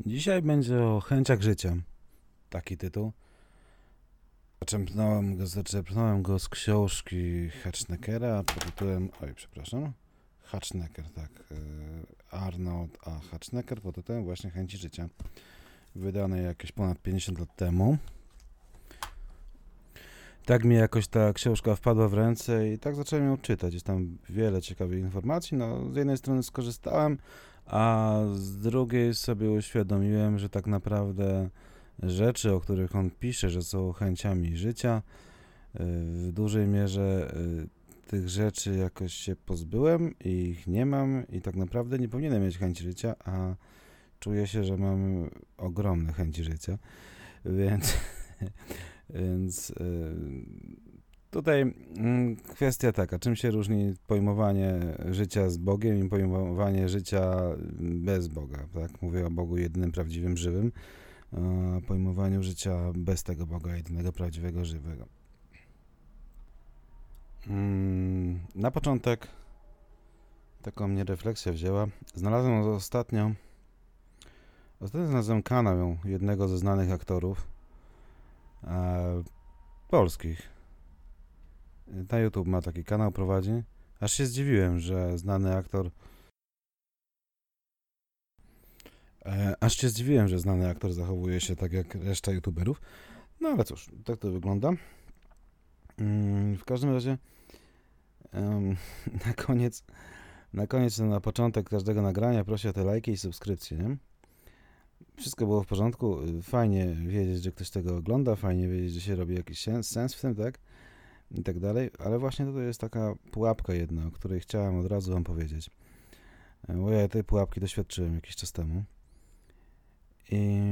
Dzisiaj będzie o chęciach życia. Taki tytuł. Zaczerpnąłem go, zaczerpnąłem go z książki Hatchneckera pod tytułem... Oj, przepraszam. Hatchnecker, tak. y, Arnold A. Hatchnecker pod tytułem właśnie Chęci życia. Wydane jakieś ponad 50 lat temu. Tak mi jakoś ta książka wpadła w ręce i tak zacząłem ją czytać. Jest tam wiele ciekawych informacji. No, z jednej strony skorzystałem, a z drugiej sobie uświadomiłem, że tak naprawdę rzeczy, o których on pisze, że są chęciami życia, y, w dużej mierze y, tych rzeczy jakoś się pozbyłem i ich nie mam i tak naprawdę nie powinienem mieć chęci życia, a czuję się, że mam ogromne chęci życia, więc, więc y, tutaj mm, kwestia taka, czym się różni pojmowanie życia z Bogiem i pojmowanie życia bez Boga, tak? Mówię o Bogu jedynym prawdziwym, żywym, a pojmowaniu życia bez tego Boga jedynego prawdziwego, żywego. Mm, Na początek taką mnie refleksja wzięła. Znalazłem ostatnio ostatnio znalazłem kanał jednego ze znanych aktorów e, polskich. Na YouTube ma taki kanał, prowadzi. Aż się zdziwiłem, że znany aktor E, aż się zdziwiłem, że znany aktor zachowuje się tak jak reszta youtuberów. No ale cóż, tak to wygląda. Mm, W każdym razie na koniec, na koniec, na początek każdego nagrania proszę o te lajki i subskrypcje, nie? Wszystko było w porządku, fajnie wiedzieć, że ktoś tego ogląda, fajnie wiedzieć, że się robi jakiś sens w tym, tak? I tak dalej, ale właśnie to jest taka pułapka jedna, o której chciałem od razu wam powiedzieć. E, Bo ja tej pułapki doświadczyłem jakiś czas temu. I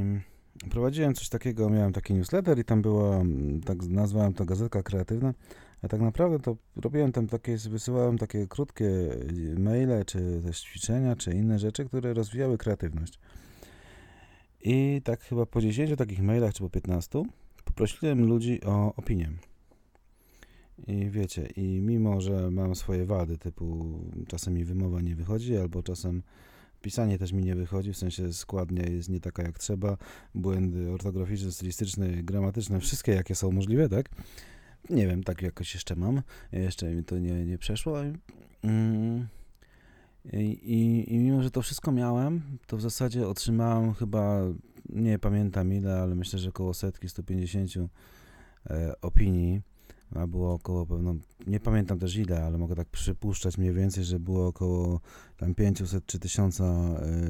prowadziłem coś takiego, miałem taki newsletter i tam była, tak nazwałem to gazetka kreatywna, a tak naprawdę to robiłem tam takie, wysyłałem takie krótkie y, maile, czy też ćwiczenia, czy inne rzeczy, które rozwijały kreatywność. I tak chyba po 10 takich mailach, czy po 15, poprosiłem ludzi o opinię. I wiecie, i mimo, że mam swoje wady, typu czasem mi wymowa nie wychodzi, albo czasem pisanie też mi nie wychodzi, w sensie składnia jest nie taka jak trzeba, błędy ortograficzne, stylistyczne, gramatyczne, wszystkie jakie są możliwe, tak? Nie wiem, tak jakoś jeszcze mam, jeszcze mi to nie, nie przeszło. Mm. I, i, I mimo, że to wszystko miałem, to w zasadzie otrzymałem chyba, nie pamiętam ile, ale myślę, że około setki, 150 e, opinii, a było około pewno, nie pamiętam też ile, ale mogę tak przypuszczać mniej więcej, że było około tam 500 czy 1000 e,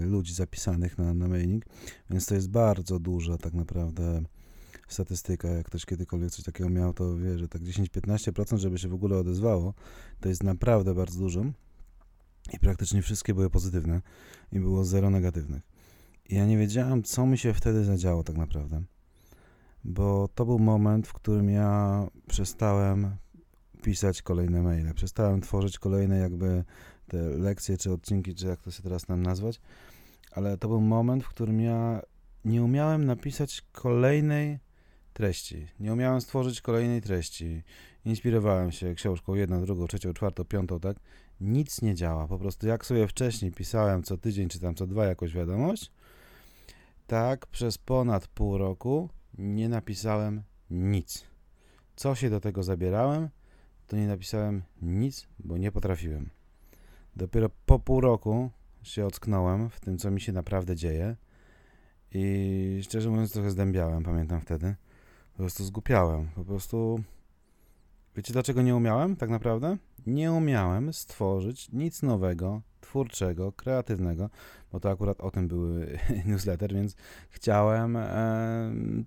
ludzi zapisanych na, na mailing, więc to jest bardzo duża tak naprawdę statystyka. Jak ktoś kiedykolwiek coś takiego miał, to wie, że tak 10-15%, żeby się w ogóle odezwało, to jest naprawdę bardzo dużo. I praktycznie wszystkie były pozytywne i było zero negatywnych. I ja nie wiedziałem, co mi się wtedy zadziało tak naprawdę. Bo to był moment, w którym ja przestałem pisać kolejne maile. Przestałem tworzyć kolejne jakby te lekcje, czy odcinki, czy jak to się teraz nam nazwać. Ale to był moment, w którym ja nie umiałem napisać kolejnej treści. Nie umiałem stworzyć kolejnej treści. Inspirowałem się książką jedną, drugą, trzecią, czwartą, piątą, tak? Nic nie działa. Po prostu jak sobie wcześniej pisałem co tydzień, czy tam co dwa jakąś wiadomość, tak przez ponad pół roku nie napisałem nic. Co się do tego zabierałem, to nie napisałem nic, bo nie potrafiłem. Dopiero po pół roku się ocknąłem w tym, co mi się naprawdę dzieje i szczerze mówiąc trochę zdębiałem, pamiętam wtedy. Po prostu zgłupiałem. Po prostu... Wiecie dlaczego nie umiałem tak naprawdę? Nie umiałem stworzyć nic nowego, twórczego, kreatywnego, bo to akurat o tym były newsletter, więc chciałem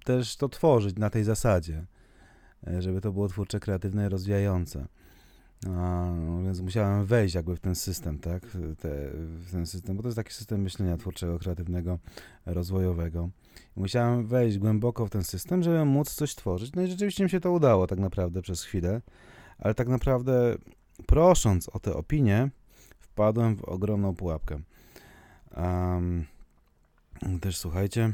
też to tworzyć na tej zasadzie, e, żeby to było twórcze, kreatywne, rozwijające. A, no więc musiałem wejść jakby w ten system, tak? Te, w ten system, bo to jest taki system myślenia twórczego, kreatywnego, rozwojowego. I musiałem wejść głęboko w ten system, żeby móc coś tworzyć. No i rzeczywiście mi się to udało tak naprawdę przez chwilę, ale tak naprawdę prosząc o te opinie, wpadłem w ogromną pułapkę. Um, też słuchajcie,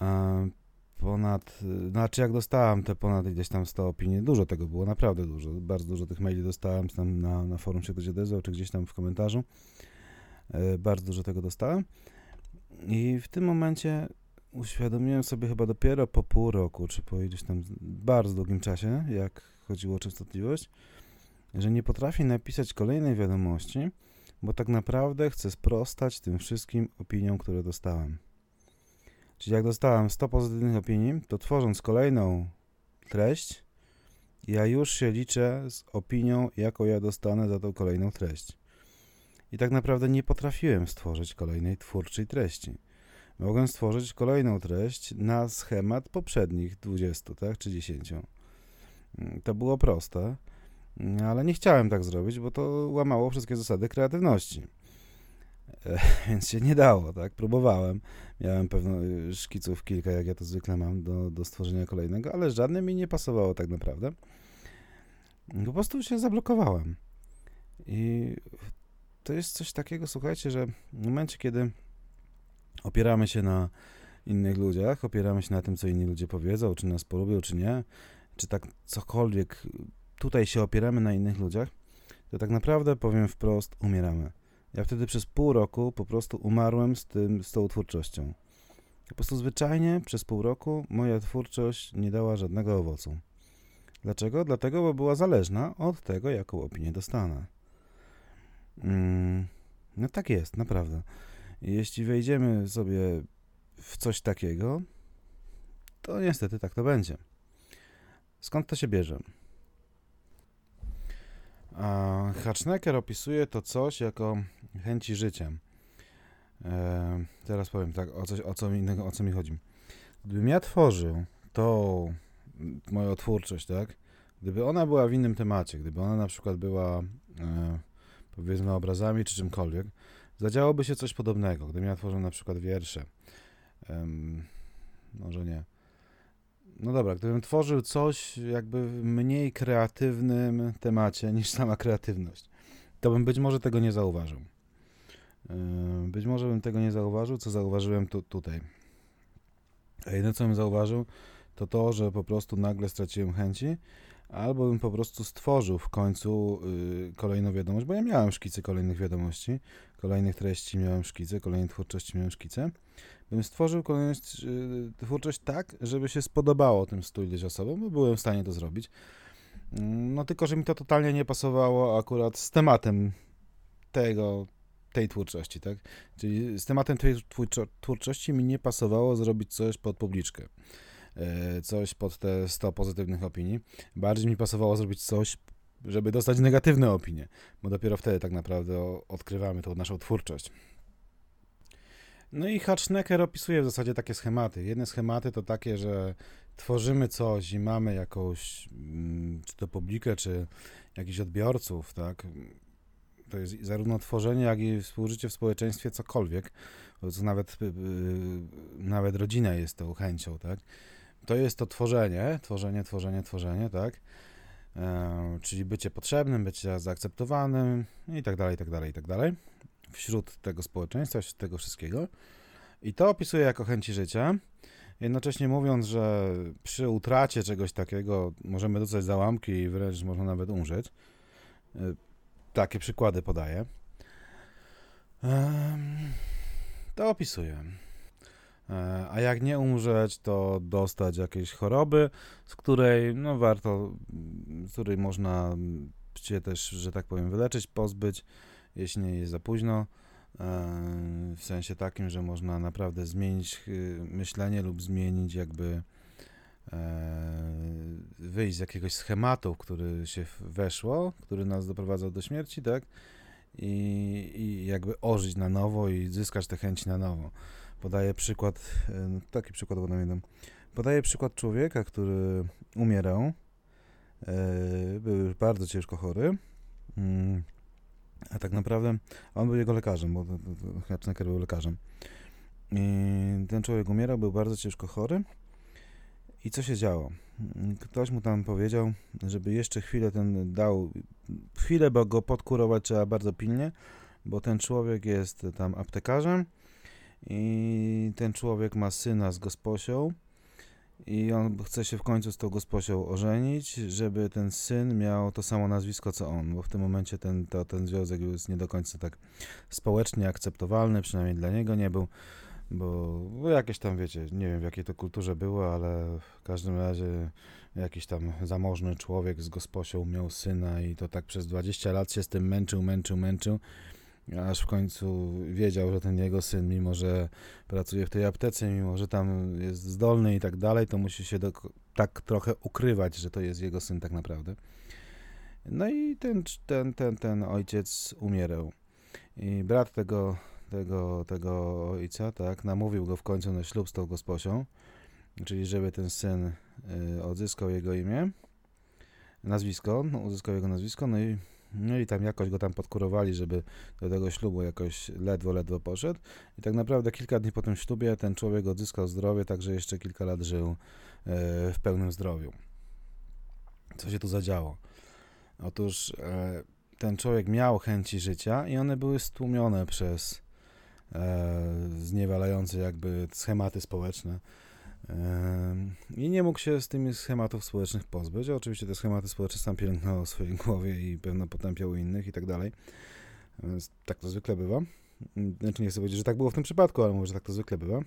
um, ponad, znaczy jak dostałem te ponad gdzieś tam 100 opinii, dużo tego było, naprawdę dużo, bardzo dużo tych maili dostałem, tam na, na forum się ktoś odezwał, czy gdzieś tam w komentarzu, e, bardzo dużo tego dostałem. I w tym momencie uświadomiłem sobie chyba dopiero po pół roku, czy po iluś tam bardzo długim czasie, jak chodziło o częstotliwość, że nie potrafię napisać kolejnej wiadomości, bo tak naprawdę chcę sprostać tym wszystkim opiniom, które dostałem. Czyli jak dostałem 100 pozytywnych opinii, to tworząc kolejną treść, ja już się liczę z opinią, jaką ja dostanę za tą kolejną treść. I tak naprawdę nie potrafiłem stworzyć kolejnej twórczej treści. Mogłem stworzyć kolejną treść na schemat poprzednich 20, tak, czy 10. Mm, to było proste, ale nie chciałem tak zrobić, bo to łamało wszystkie zasady kreatywności. E, więc się nie dało, tak? Próbowałem. Miałem pewno y, szkiców kilka, jak ja to zwykle mam, do, do stworzenia kolejnego, ale żadne mi nie pasowało tak naprawdę. Po prostu się zablokowałem. I to jest coś takiego, słuchajcie, że w momencie, kiedy opieramy się na innych ludziach, opieramy się na tym, co inni ludzie powiedzą, czy nas polubią, czy nie, czy tak cokolwiek, tutaj się opieramy na innych ludziach, to tak naprawdę, powiem wprost, umieramy. Ja wtedy przez pół roku po prostu umarłem z, tym, z tą twórczością. Po prostu zwyczajnie przez pół roku moja twórczość nie dała żadnego owocu. Dlaczego? Dlatego, bo była zależna od tego, jaką opinię dostanę. Mm, no tak jest, naprawdę. Jeśli wejdziemy sobie w coś takiego, to niestety tak to będzie. Skąd to się bierze? A Hatchnecker opisuje to coś jako chęci życia. E, teraz powiem tak, o, coś, o, co mi, o co mi chodzi. Gdybym ja tworzył tą moją twórczość, tak? Gdyby ona była w innym temacie, gdyby ona na przykład była e, powiedzmy obrazami czy czymkolwiek, zadziałoby się coś podobnego. Gdybym ja tworzył na przykład wiersze, może nie. No dobra, gdybym tworzył coś jakby w mniej kreatywnym temacie niż sama kreatywność, to bym być może tego nie zauważył. Być może bym tego nie zauważył, co zauważyłem tu, tutaj. A jedyne, co bym zauważył, to to, że po prostu nagle straciłem chęci albo bym po prostu stworzył w końcu y, kolejną wiadomość, bo ja miałem szkice kolejnych wiadomości, kolejnych treści miałem szkice, kolejnej twórczości miałem szkice, bym stworzył kolejną y, twórczość tak, żeby się spodobało tym stu ileś osobom, bo byłem w stanie to zrobić. Mm, no tylko, że mi to totalnie nie pasowało akurat z tematem tego, tej twórczości, tak? Czyli z tematem tej twórczości mi nie pasowało zrobić coś pod publiczkę. E, coś pod te 100 pozytywnych opinii. Bardziej mi pasowało zrobić coś, żeby dostać negatywne opinie, bo dopiero wtedy tak naprawdę odkrywamy tą naszą twórczość. No i Hatchnecker opisuje w zasadzie takie schematy. Jedne schematy to takie, że tworzymy coś i mamy jakąś, mm, czy to publikę, czy jakichś odbiorców, tak? To jest zarówno tworzenie, jak i współżycie w społeczeństwie, cokolwiek. To nawet, y, y, nawet rodzina jest tą chęcią, tak? to jest to tworzenie, tworzenie, tworzenie, tworzenie, tak? E, czyli bycie potrzebnym, bycie zaakceptowanym i tak dalej, i tak dalej, i tak dalej. Wśród tego społeczeństwa, wśród tego wszystkiego. I to opisuje jako chęci życia, jednocześnie mówiąc, że przy utracie czegoś takiego możemy dostać załamki i wręcz można nawet umrzeć. E, takie przykłady podaję. To opisuję. E, a jak nie umrzeć, to dostać jakiejś choroby, z której no warto, z której można się też, że tak powiem, wyleczyć, pozbyć, jeśli nie jest za późno. E, w sensie takim, że można naprawdę zmienić y, myślenie lub zmienić jakby e, wyjść z jakiegoś schematu, który się weszło, który nas doprowadzał do śmierci, tak? I, i jakby ożyć na nowo i zyskać te chęci na nowo. Podaję przykład, e, taki przykład pamiętam. Podaję przykład człowieka, który umierał. E, był bardzo ciężko chory. A tak naprawdę on był jego lekarzem, bo Hatchnecker był lekarzem. I ten człowiek umierał, był bardzo ciężko chory. I co się działo? Ktoś mu tam powiedział, żeby jeszcze chwilę ten dał, chwilę, bo go podkurować trzeba bardzo pilnie, bo ten człowiek jest tam aptekarzem i ten człowiek ma syna z gosposią i on chce się w końcu z tą gosposią ożenić, żeby ten syn miał to samo nazwisko co on, bo w tym momencie ten, to, ten związek jest nie do końca tak społecznie akceptowalny, przynajmniej dla niego nie był. bo, bo jakieś tam, wiecie, nie wiem w jakiej to kulturze było, ale w każdym razie jakiś tam zamożny człowiek z gosposią miał syna i to tak przez 20 lat się z tym męczył, męczył, męczył, aż w końcu wiedział, że ten jego syn, mimo że pracuje w tej aptece, mimo że tam jest zdolny i tak dalej, to musi się do, tak trochę ukrywać, że to jest jego syn tak naprawdę. No i ten, ten, ten, ten ojciec umierał. I brat tego, tego, tego ojca, tak, namówił go w końcu na ślub z tą gosposią, czyli żeby ten syn y, odzyskał jego imię, nazwisko, no, uzyskał jego nazwisko, no i, no i tam jakoś go tam podkurowali, żeby do tego ślubu jakoś ledwo, ledwo poszedł. I tak naprawdę kilka dni po tym ślubie ten człowiek odzyskał zdrowie, także jeszcze kilka lat żył y, w pełnym zdrowiu. Co się tu zadziało? Otóż e, ten człowiek miał chęci życia i one były stłumione przez e, zniewalające jakby schematy społeczne. I nie mógł się z tymi schematów społecznych pozbyć. Oczywiście te schematy społeczne sam pielęgnował w swojej głowie i pewno potępiał innych i tak dalej. Więc tak to zwykle bywa. Znaczy nie chcę powiedzieć, że tak było w tym przypadku, ale mówię, że tak to zwykle bywa.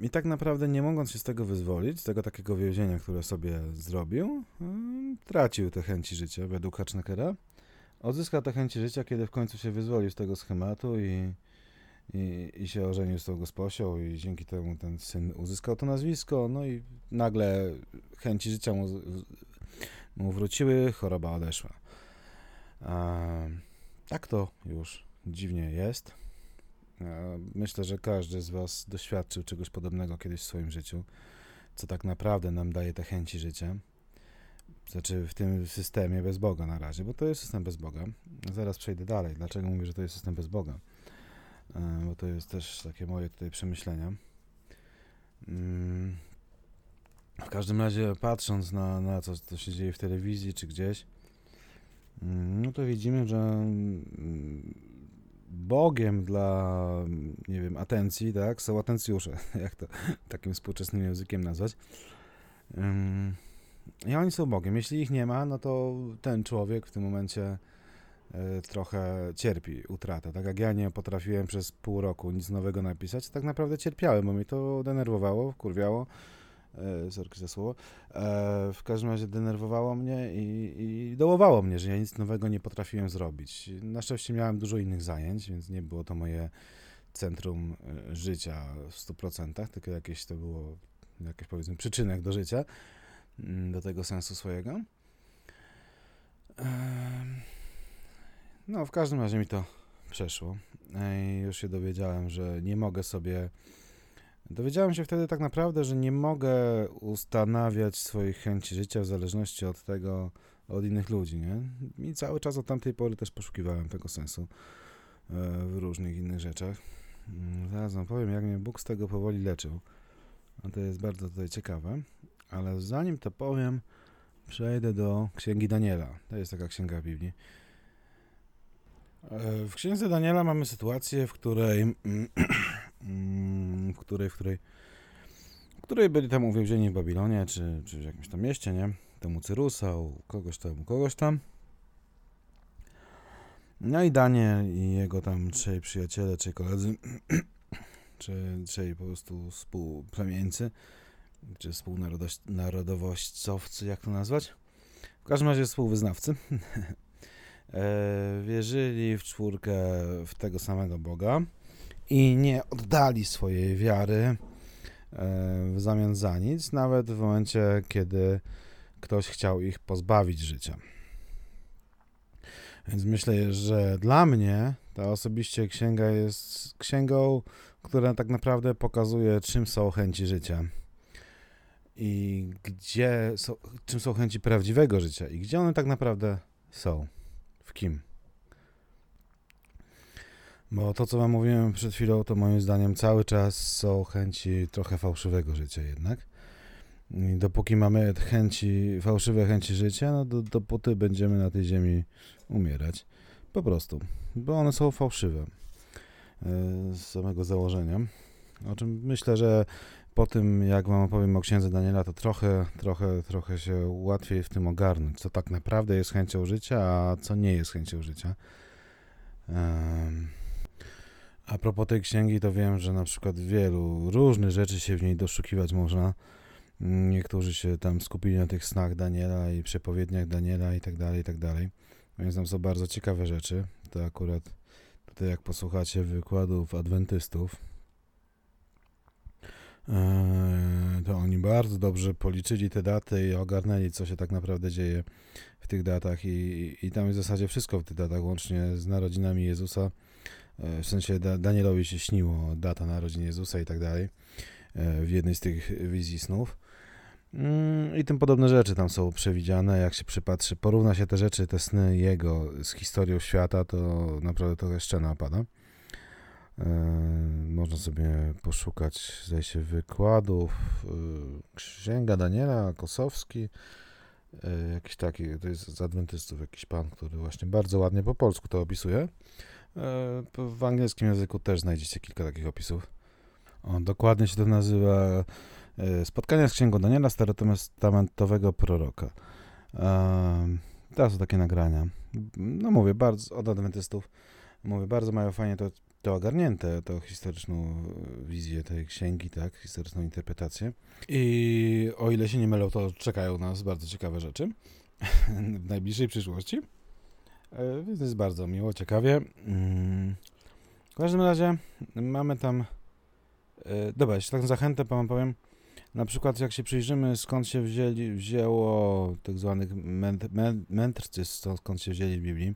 I tak naprawdę nie mogąc się z tego wyzwolić, z tego takiego więzienia, które sobie zrobił, tracił te chęci życia według Hatchneckera. Odzyskał te chęci życia, kiedy w końcu się wyzwolił z tego schematu i, i, i się ożenił z tą gosposią i dzięki temu ten syn uzyskał to nazwisko, no i nagle chęci życia mu, mu wróciły, choroba odeszła. tak to już dziwnie jest. Myślę, że każdy z Was doświadczył czegoś podobnego kiedyś w swoim życiu, co tak naprawdę nam daje te chęci życia. Znaczy w tym systemie bez Boga na razie, bo to jest system bez Boga. Zaraz przejdę dalej. Dlaczego mówię, że to jest system bez Boga? E, bo to jest też takie moje tutaj przemyślenia. Mm. W każdym razie, patrząc na, na to, co się dzieje w telewizji czy gdzieś, mm, no to widzimy, że mm, Bogiem dla, nie wiem, atencji, tak, są atencjusze, jak to takim współczesnym językiem nazwać. I oni są Bogiem. Jeśli ich nie ma, no to ten człowiek w tym momencie trochę cierpi utratę. Tak jak ja nie potrafiłem przez pół roku nic nowego napisać, tak naprawdę cierpiałem, bo mi to denerwowało, kurwiało e, sorki za słowo, e, w każdym razie denerwowało mnie i, i dołowało mnie, że ja nic nowego nie potrafiłem zrobić. Na szczęście miałem dużo innych zajęć, więc nie było to moje centrum e, życia w 100%, tylko jakieś to było, jakiś powiedzmy przyczynek do życia, mm, do tego sensu swojego. No, w każdym razie mi to przeszło. I już się dowiedziałem, że nie mogę sobie Dowiedziałem się wtedy tak naprawdę, że nie mogę ustanawiać swoich chęci życia w zależności od tego, od innych ludzi, nie? I cały czas od tamtej pory też poszukiwałem tego sensu e, w różnych innych rzeczach. Mm, zaraz wam powiem, jak mnie Bóg z tego powoli leczył. No to jest bardzo tutaj ciekawe. Ale zanim to powiem, przejdę do Księgi Daniela. To jest taka księga Biblii. E, w Księdze Daniela mamy sytuację, w której Mm, w której, w której, w której byli tam uwięzieni w Babilonie, czy, czy w jakimś tam mieście, nie? Temu Cyrusa, u kogoś tam, u kogoś tam. No i Daniel i jego tam trzej przyjaciele, trzej koledzy, czy trzej po prostu współplemieńcy, czy współnarodowościowcy, jak to nazwać? W każdym razie współwyznawcy. e, wierzyli w czwórkę w tego samego Boga i nie oddali swojej wiary e, w zamian za nic, nawet w momencie, kiedy ktoś chciał ich pozbawić życia. Więc myślę, że dla mnie ta osobiście księga jest księgą, która tak naprawdę pokazuje, czym są chęci życia i gdzie są, czym są chęci prawdziwego życia i gdzie one tak naprawdę są, kim. Bo to, co wam mówiłem przed chwilą, to moim zdaniem cały czas są chęci trochę fałszywego życia jednak. I dopóki mamy chęci, fałszywe chęci życia, no do, dopóty będziemy na tej ziemi umierać. Po prostu. Bo one są fałszywe e, z samego założenia. O czym myślę, że po tym, jak wam opowiem o księdze Daniela, to trochę, trochę, trochę się łatwiej w tym ogarnąć, co tak naprawdę jest chęcią życia, a co nie jest chęcią życia. A propos tej księgi, to wiem, że na przykład wielu różnych rzeczy się w niej doszukiwać można. Niektórzy się tam skupili na tych snach Daniela i przepowiedniach Daniela i tak dalej, i tak dalej. Więc tam są bardzo ciekawe rzeczy. To akurat tutaj jak posłuchacie wykładów adwentystów, to oni bardzo dobrze policzyli te daty i ogarnęli, co się tak naprawdę dzieje w tych datach i, i tam jest w zasadzie wszystko w tych datach, łącznie z narodzinami Jezusa. E, w sensie Danielowi się śniło data narodzin Jezusa i tak dalej e, w jednej z tych wizji snów. Mm, I tym podobne rzeczy tam są przewidziane. Jak się przypatrzy, porówna się te rzeczy, te sny jego z historią świata, to naprawdę trochę szczena opada. E, można sobie poszukać, zdaje się, wykładów. Księga Daniela, Kosowski, jakiś taki, to jest z adwentystów, jakiś pan, który właśnie bardzo ładnie po polsku to opisuje. W angielskim języku też znajdziecie kilka takich opisów. O, dokładnie się to nazywa Spotkania z Księgą Daniela, starotestamentowego proroka. Teraz są takie nagrania. No mówię, bardzo od adwentystów, mówię, bardzo mają fajnie to, to ogarnięte, tą historyczną wizję tej księgi, tak, historyczną interpretację. I o ile się nie mylą, to czekają nas bardzo ciekawe rzeczy w najbliższej przyszłości. E, więc jest bardzo miło, ciekawie. Mm. W każdym razie mamy tam. E, dobra, jeszcze tak zachętę wam powiem. Na przykład, jak się przyjrzymy, skąd się wzięli, wzięło tak zwanych mędrcy, skąd się wzięli w Biblii,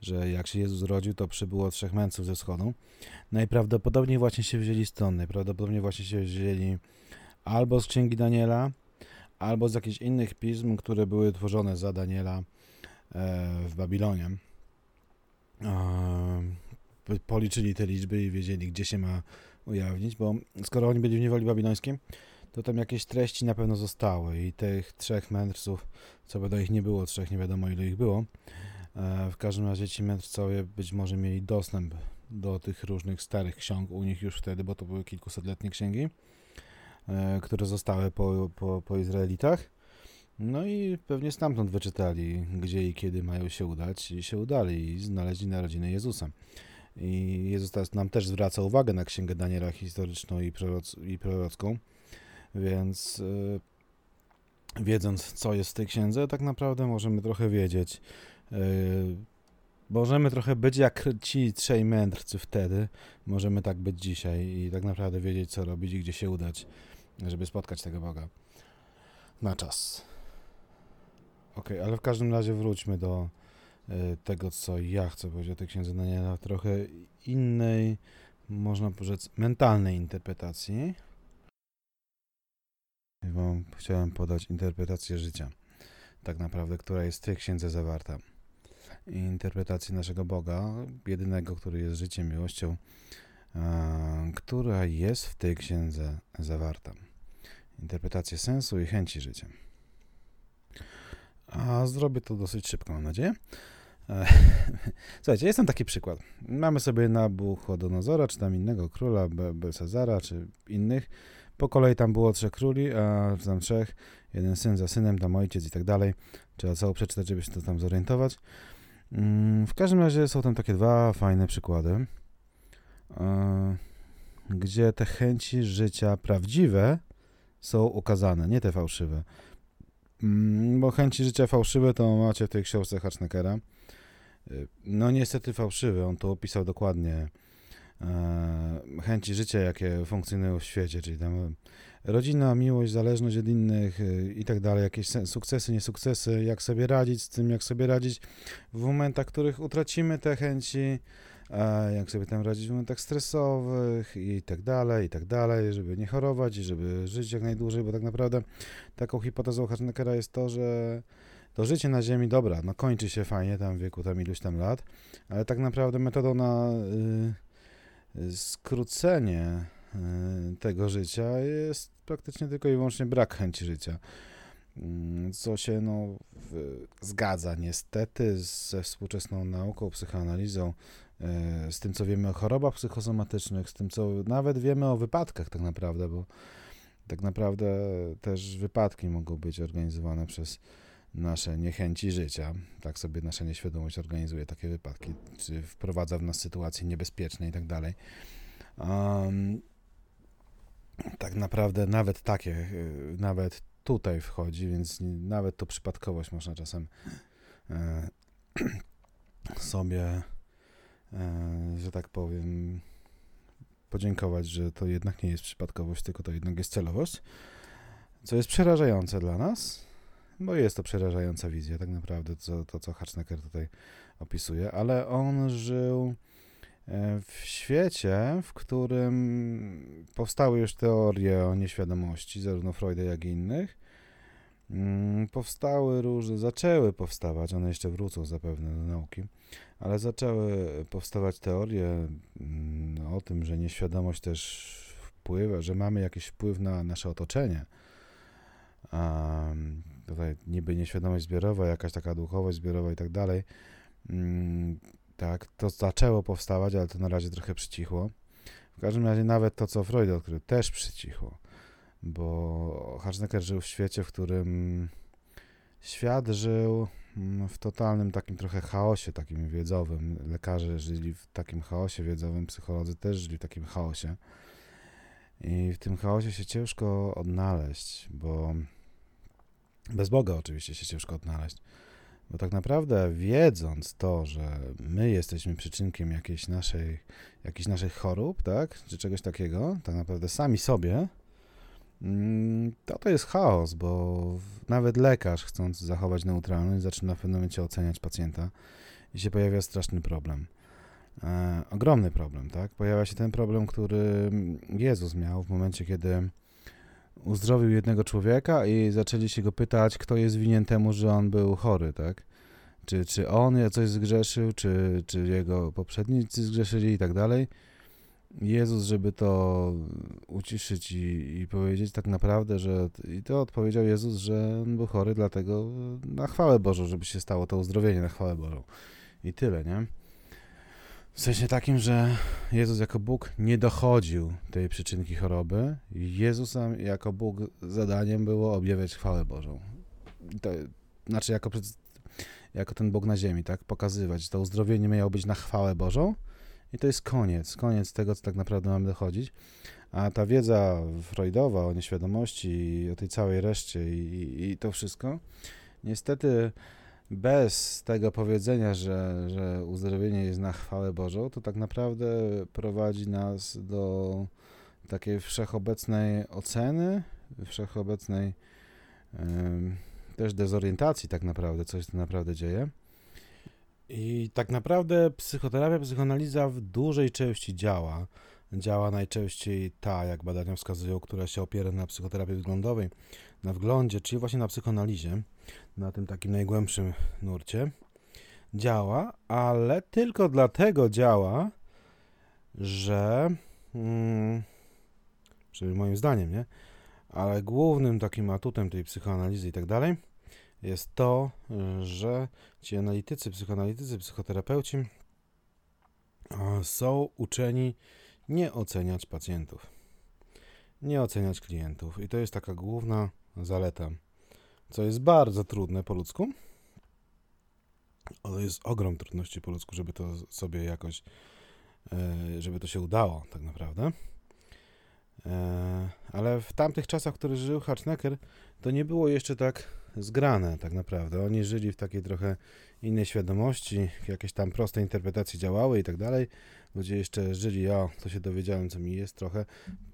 że jak się Jezus rodził, to przybyło trzech mędrców ze wschodu. Najprawdopodobniej właśnie się wzięli stąd. Najprawdopodobniej właśnie się wzięli albo z księgi Daniela, albo z jakichś innych pism, które były tworzone za Daniela E, w Babilonie. Policzyli te liczby i wiedzieli, gdzie się ma ujawnić, bo skoro oni byli w niewoli babilońskiej, to tam jakieś treści na pewno zostały i tych trzech mędrców, co by do ich nie było, trzech nie wiadomo ile ich było, e, w każdym razie ci mędrcowie być może mieli dostęp do tych różnych starych ksiąg u nich już wtedy, bo to były kilkusetletnie księgi, e, które zostały po, po, po Izraelitach no i pewnie stamtąd wyczytali, gdzie i kiedy mają się udać i się udali i znaleźli narodziny Jezusa. I Jezus nam też zwraca uwagę na Księgę Daniela historyczną i, proroc i prorocką, więc yy, wiedząc, co jest w tej księdze, tak naprawdę możemy trochę wiedzieć. Yy, możemy trochę być jak ci trzej mędrcy wtedy, możemy tak być dzisiaj i tak naprawdę wiedzieć, co robić i gdzie się udać, żeby spotkać tego Boga na czas. Okay, ale w każdym razie wróćmy do y, tego, co ja chcę powiedzieć o tej księdze Daniela, trochę innej, można powiedzieć, mentalnej interpretacji. Wam chciałem podać interpretację życia, tak naprawdę, która jest w tej księdze zawarta. I interpretację naszego Boga, jedynego, który jest życiem, miłością, która jest w tej księdze zawarta. Interpretację sensu i chęci życia. A zrobię to dosyć szybko, mam nadzieję. E, słuchajcie, jest tam taki przykład. Mamy sobie Nabuchodonozora, czy tam innego króla, Belsazara, czy innych. Po kolei tam było trzech króli, a tam trzech, jeden syn za synem, tam ojciec i tak dalej. Trzeba cało przeczytać, żeby się to tam zorientować. Mm, w każdym razie są tam takie dwa fajne przykłady, e, gdzie te chęci życia prawdziwe są ukazane, nie te fałszywe. Mm, bo chęci życia fałszywe to macie w tej książce Hatchneckera. Y, no niestety fałszywy, on to opisał dokładnie. E, chęci życia, jakie funkcjonują w świecie, czyli tam rodzina, miłość, zależność od innych y, i tak dalej, jakieś sukcesy, niesukcesy, jak sobie radzić z tym, jak sobie radzić w momentach, w których utracimy te chęci, jak sobie tam radzić w momentach stresowych i tak dalej, i tak dalej, żeby nie chorować i żeby żyć jak najdłużej, bo tak naprawdę taką hipotezą Hartneckera jest to, że to życie na Ziemi, dobra, no kończy się fajnie tam w wieku tam iluś tam lat, ale tak naprawdę metodą na y, skrócenie y, tego życia jest praktycznie tylko i wyłącznie brak chęci życia. Mm, co się no, zgadza niestety ze współczesną nauką, psychoanalizą, E, z tym, co wiemy o chorobach psychosomatycznych, z tym, co nawet wiemy o wypadkach tak naprawdę, bo tak naprawdę też wypadki mogą być organizowane przez nasze niechęci życia. Tak sobie nasza nieświadomość organizuje takie wypadki, czy wprowadza w nas sytuacje niebezpieczne i tak dalej. Tak naprawdę nawet takie, y, nawet tutaj wchodzi, więc nawet to przypadkowość można czasem e, sobie, e, że tak powiem, podziękować, że to jednak nie jest przypadkowość, tylko to jednak jest celowość, co jest przerażające dla nas, bo jest to przerażająca wizja, tak naprawdę, to, to co Hatchnecker tutaj opisuje, ale on żył e, w świecie, w którym powstały już teorie o nieświadomości, zarówno Freuda, jak i innych. Mm, powstały różne, zaczęły powstawać, one jeszcze wrócą zapewne do nauki, ale zaczęły powstawać teorie mm, o tym, że nieświadomość też wpływa, że mamy jakiś wpływ na nasze otoczenie. Um, tutaj niby nieświadomość zbiorowa, jakaś taka duchowość zbiorowa i tak dalej. Tak, to zaczęło powstawać, ale to na razie trochę przycichło. W każdym razie nawet to, co Freud odkrył, też przycichło, bo Harshnecker żył w świecie, w którym świat żył mm, w totalnym takim trochę chaosie takim wiedzowym. Lekarze żyli w takim chaosie wiedzowym, psycholodzy też żyli w takim chaosie. I w tym chaosie się ciężko odnaleźć, bo bez Boga oczywiście się ciężko odnaleźć. Bo tak naprawdę wiedząc to, że my jesteśmy przyczynkiem jakiejś naszej, jakichś naszych chorób, tak, czy czegoś takiego, tak naprawdę sami sobie, mm, to to jest chaos, bo nawet lekarz, chcąc zachować neutralność, zaczyna w pewnym momencie oceniać pacjenta i się pojawia straszny problem. E, ogromny problem, tak? Pojawia się ten problem, który Jezus miał w momencie, kiedy uzdrowił jednego człowieka i zaczęli się go pytać, kto jest winien temu, że on był chory, tak? Czy, czy on coś zgrzeszył, czy, czy jego poprzednicy zgrzeszyli i tak dalej. Jezus, żeby to uciszyć i, i powiedzieć tak naprawdę, że i to odpowiedział Jezus, że on był chory dlatego na chwałę Bożą, żeby się stało to uzdrowienie na chwałę Bożą. I tyle, nie? W sensie takim, że Jezus jako Bóg nie dochodził tej przyczynki choroby. Jezusa jako Bóg zadaniem było objawiać chwałę Bożą. To, znaczy jako, jako ten Bóg na ziemi, tak? Pokazywać. To uzdrowienie miało być na chwałę Bożą i to jest koniec. Koniec tego, co tak naprawdę mamy dochodzić. A ta wiedza freudowa o nieświadomości i o tej całej reszcie i, i to wszystko, niestety bez tego powiedzenia, że, że uzdrowienie jest na chwałę Bożą, to tak naprawdę prowadzi nas do takiej wszechobecnej oceny, wszechobecnej yy, też dezorientacji tak naprawdę, co się naprawdę dzieje. I tak naprawdę psychoterapia, psychoanaliza w dużej części działa. Działa najczęściej ta, jak badania wskazują, która się opiera na psychoterapii wzglądowej, na wglądzie, czyli właśnie na psychoanalizie na tym takim najgłębszym nurcie, działa, ale tylko dlatego działa, że mm, przynajmniej moim zdaniem, nie? Ale głównym takim atutem tej psychoanalizy i tak dalej jest to, że ci analitycy, psychoanalitycy, psychoterapeuci są uczeni nie oceniać pacjentów, nie oceniać klientów. I to jest taka główna zaleta co jest bardzo trudne po ludzku. Ale jest ogrom trudności po ludzku, żeby to sobie jakoś, e, żeby to się udało tak naprawdę. E, ale w tamtych czasach, w których żył Hartnecker, to nie było jeszcze tak zgrane tak naprawdę. Oni żyli w takiej trochę innej świadomości, jakieś tam proste interpretacje działały i tak dalej. Ludzie jeszcze żyli, o, to się dowiedziałem, co mi jest trochę.